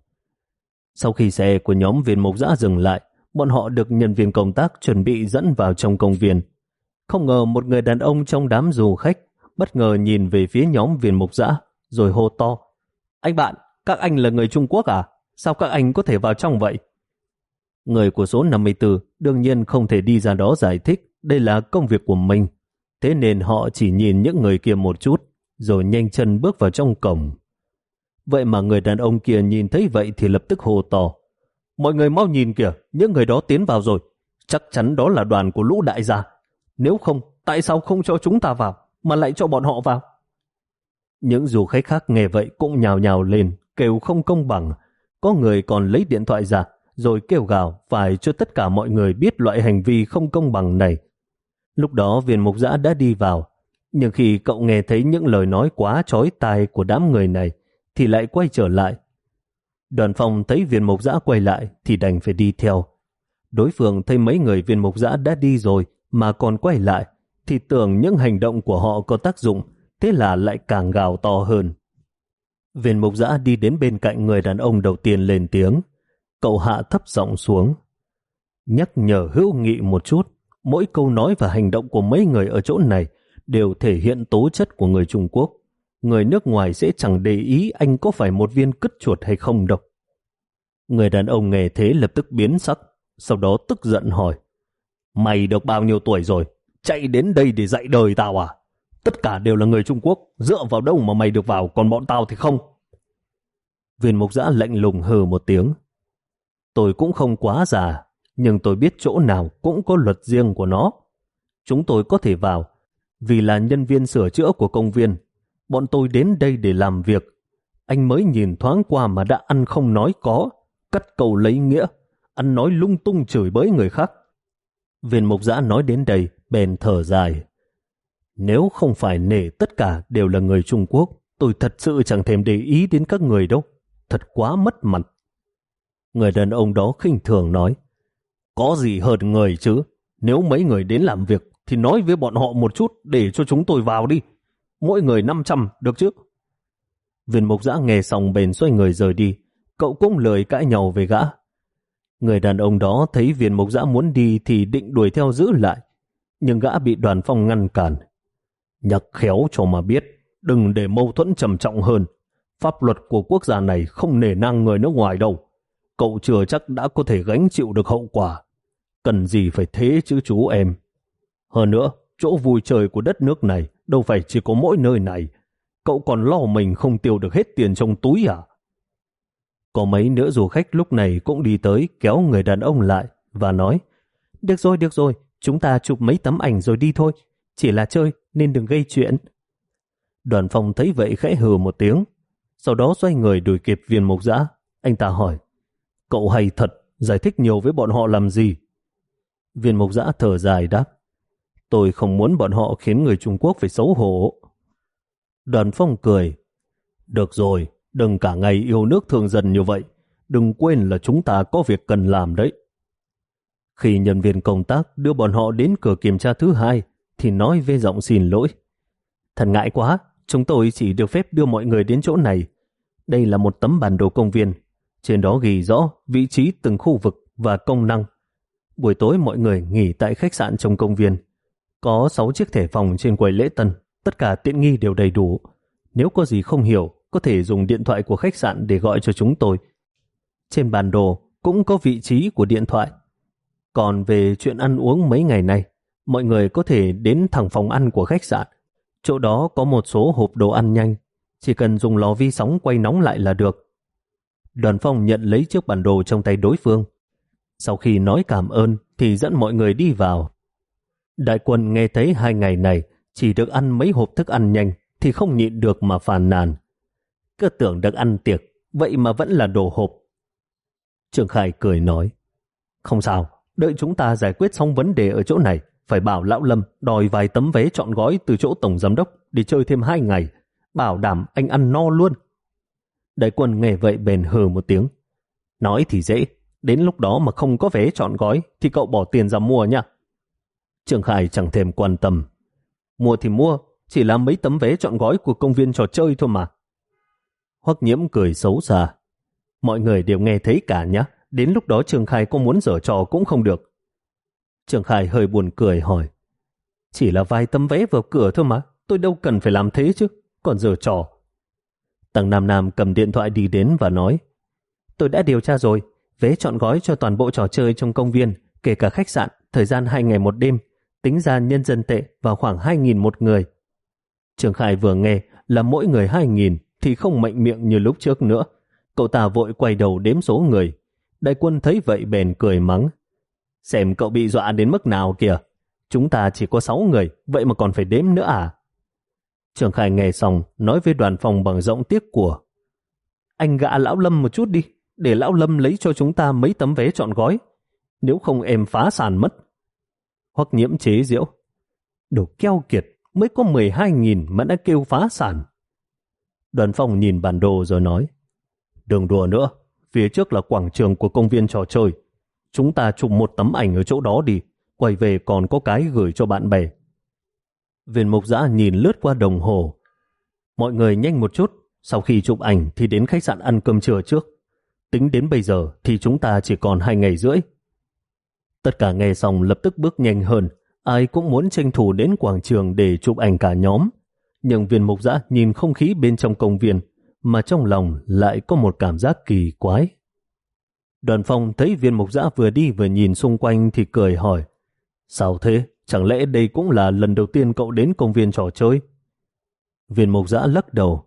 Sau khi xe của nhóm viên mục giã dừng lại, bọn họ được nhân viên công tác chuẩn bị dẫn vào trong công viên. Không ngờ một người đàn ông trong đám du khách bất ngờ nhìn về phía nhóm viên mục giã, rồi hô to. Anh bạn, các anh là người Trung Quốc à? Sao các anh có thể vào trong vậy? Người của số 54 đương nhiên không thể đi ra đó giải thích đây là công việc của mình. Thế nên họ chỉ nhìn những người kia một chút, rồi nhanh chân bước vào trong cổng. Vậy mà người đàn ông kia nhìn thấy vậy thì lập tức hồ to. Mọi người mau nhìn kìa, những người đó tiến vào rồi. Chắc chắn đó là đoàn của lũ đại gia. Nếu không, tại sao không cho chúng ta vào, mà lại cho bọn họ vào? Những du khách khác nghe vậy cũng nhào nhào lên, kêu không công bằng. Có người còn lấy điện thoại ra, rồi kêu gào phải cho tất cả mọi người biết loại hành vi không công bằng này. Lúc đó viên mục giã đã đi vào, nhưng khi cậu nghe thấy những lời nói quá chói tai của đám người này, thì lại quay trở lại. Đoàn phòng thấy viên mục giã quay lại thì đành phải đi theo. Đối phương thấy mấy người viên mục giã đã đi rồi mà còn quay lại, thì tưởng những hành động của họ có tác dụng, thế là lại càng gào to hơn. Viên mục giã đi đến bên cạnh người đàn ông đầu tiên lên tiếng. Cậu hạ thấp giọng xuống. Nhắc nhở hữu nghị một chút, mỗi câu nói và hành động của mấy người ở chỗ này đều thể hiện tố chất của người Trung Quốc. Người nước ngoài sẽ chẳng để ý anh có phải một viên cứt chuột hay không đâu. Người đàn ông nghe thế lập tức biến sắc, sau đó tức giận hỏi. Mày được bao nhiêu tuổi rồi? Chạy đến đây để dạy đời tao à? Tất cả đều là người Trung Quốc, dựa vào đâu mà mày được vào, còn bọn tao thì không. Viên mục giã lạnh lùng hừ một tiếng. Tôi cũng không quá già, nhưng tôi biết chỗ nào cũng có luật riêng của nó. Chúng tôi có thể vào, vì là nhân viên sửa chữa của công viên. Bọn tôi đến đây để làm việc. Anh mới nhìn thoáng qua mà đã ăn không nói có, cắt cầu lấy nghĩa, ăn nói lung tung chửi bới người khác. Viên mục giã nói đến đây, bèn thở dài. Nếu không phải nể tất cả đều là người Trung Quốc, tôi thật sự chẳng thèm để ý đến các người đâu. Thật quá mất mặt. Người đàn ông đó khinh thường nói, có gì hơn người chứ? Nếu mấy người đến làm việc thì nói với bọn họ một chút để cho chúng tôi vào đi. Mỗi người 500, được chứ? Viên mục giã nghe xong bền xoay người rời đi. Cậu cũng lời cãi nhau về gã. Người đàn ông đó thấy viên mục giã muốn đi thì định đuổi theo giữ lại. Nhưng gã bị đoàn phong ngăn cản. Nhắc khéo cho mà biết, đừng để mâu thuẫn trầm trọng hơn. Pháp luật của quốc gia này không nể nang người nước ngoài đâu. Cậu chưa chắc đã có thể gánh chịu được hậu quả. Cần gì phải thế chứ chú em. Hơn nữa, chỗ vui chơi của đất nước này đâu phải chỉ có mỗi nơi này. Cậu còn lo mình không tiêu được hết tiền trong túi à? Có mấy nữa du khách lúc này cũng đi tới kéo người đàn ông lại và nói Được rồi, được rồi, chúng ta chụp mấy tấm ảnh rồi đi thôi. Chỉ là chơi nên đừng gây chuyện. Đoàn phòng thấy vậy khẽ hừ một tiếng. Sau đó xoay người đuổi kịp viên mục giã. Anh ta hỏi Cậu hay thật, giải thích nhiều với bọn họ làm gì? Viên mục giã thở dài đáp Tôi không muốn bọn họ khiến người Trung Quốc phải xấu hổ. Đoàn phong cười Được rồi, đừng cả ngày yêu nước thương dân như vậy. Đừng quên là chúng ta có việc cần làm đấy. Khi nhân viên công tác đưa bọn họ đến cửa kiểm tra thứ hai, thì nói với giọng xin lỗi. Thật ngại quá, chúng tôi chỉ được phép đưa mọi người đến chỗ này. Đây là một tấm bản đồ công viên. Trên đó ghi rõ vị trí từng khu vực và công năng. Buổi tối mọi người nghỉ tại khách sạn trong công viên. Có 6 chiếc thẻ phòng trên quầy lễ tân, tất cả tiện nghi đều đầy đủ. Nếu có gì không hiểu, có thể dùng điện thoại của khách sạn để gọi cho chúng tôi. Trên bản đồ cũng có vị trí của điện thoại. Còn về chuyện ăn uống mấy ngày nay, mọi người có thể đến thẳng phòng ăn của khách sạn. Chỗ đó có một số hộp đồ ăn nhanh, chỉ cần dùng lò vi sóng quay nóng lại là được. Đoàn phong nhận lấy chiếc bản đồ trong tay đối phương. Sau khi nói cảm ơn thì dẫn mọi người đi vào. Đại quân nghe thấy hai ngày này chỉ được ăn mấy hộp thức ăn nhanh thì không nhịn được mà phàn nàn. Cứ tưởng được ăn tiệc, vậy mà vẫn là đồ hộp. Trường Khải cười nói, không sao, đợi chúng ta giải quyết xong vấn đề ở chỗ này, phải bảo Lão Lâm đòi vài tấm vé chọn gói từ chỗ Tổng Giám Đốc để chơi thêm hai ngày, bảo đảm anh ăn no luôn. Đại quân nghe vậy bền hừ một tiếng. Nói thì dễ, đến lúc đó mà không có vé chọn gói thì cậu bỏ tiền ra mua nha. Trường Khải chẳng thèm quan tâm. Mua thì mua, chỉ là mấy tấm vé chọn gói của công viên trò chơi thôi mà. Hoắc nhiễm cười xấu xa. Mọi người đều nghe thấy cả nhá. Đến lúc đó Trường Khai có muốn dở trò cũng không được. Trường Khai hơi buồn cười hỏi. Chỉ là vài tấm vé vào cửa thôi mà. Tôi đâu cần phải làm thế chứ. Còn dở trò. Tăng Nam Nam cầm điện thoại đi đến và nói. Tôi đã điều tra rồi. Vé chọn gói cho toàn bộ trò chơi trong công viên, kể cả khách sạn, thời gian 2 ngày một đêm, tính ra nhân dân tệ vào khoảng 2.000 một người. Trường Khai vừa nghe là mỗi người 2.000 thì không mạnh miệng như lúc trước nữa. Cậu ta vội quay đầu đếm số người. Đại quân thấy vậy bèn cười mắng. Xem cậu bị dọa đến mức nào kìa. Chúng ta chỉ có 6 người, vậy mà còn phải đếm nữa à? Trường Khai nghe xong, nói với đoàn phòng bằng giọng tiếc của. Anh gạ Lão Lâm một chút đi, để Lão Lâm lấy cho chúng ta mấy tấm vé chọn gói. Nếu không em phá sản mất. Hoặc nhiễm chế diễu. Đồ keo kiệt, mới có 12.000 mà đã kêu phá sản. Đoàn phòng nhìn bản đồ rồi nói, đừng đùa nữa, phía trước là quảng trường của công viên trò chơi. Chúng ta chụp một tấm ảnh ở chỗ đó đi, quay về còn có cái gửi cho bạn bè. Viên mục giã nhìn lướt qua đồng hồ. Mọi người nhanh một chút, sau khi chụp ảnh thì đến khách sạn ăn cơm trưa trước. Tính đến bây giờ thì chúng ta chỉ còn hai ngày rưỡi. Tất cả nghe xong lập tức bước nhanh hơn, ai cũng muốn tranh thủ đến quảng trường để chụp ảnh cả nhóm. Nhưng viên mục giã nhìn không khí bên trong công viên, mà trong lòng lại có một cảm giác kỳ quái. Đoàn phong thấy viên mục giã vừa đi vừa nhìn xung quanh thì cười hỏi, Sao thế? Chẳng lẽ đây cũng là lần đầu tiên cậu đến công viên trò chơi? Viên mục giã lắc đầu.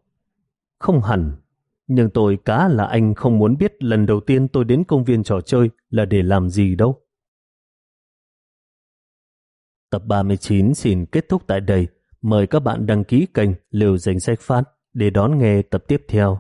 Không hẳn, nhưng tôi cá là anh không muốn biết lần đầu tiên tôi đến công viên trò chơi là để làm gì đâu. Tập 39 xin kết thúc tại đây. Mời các bạn đăng ký kênh Liều Danh Sách Phát để đón nghe tập tiếp theo.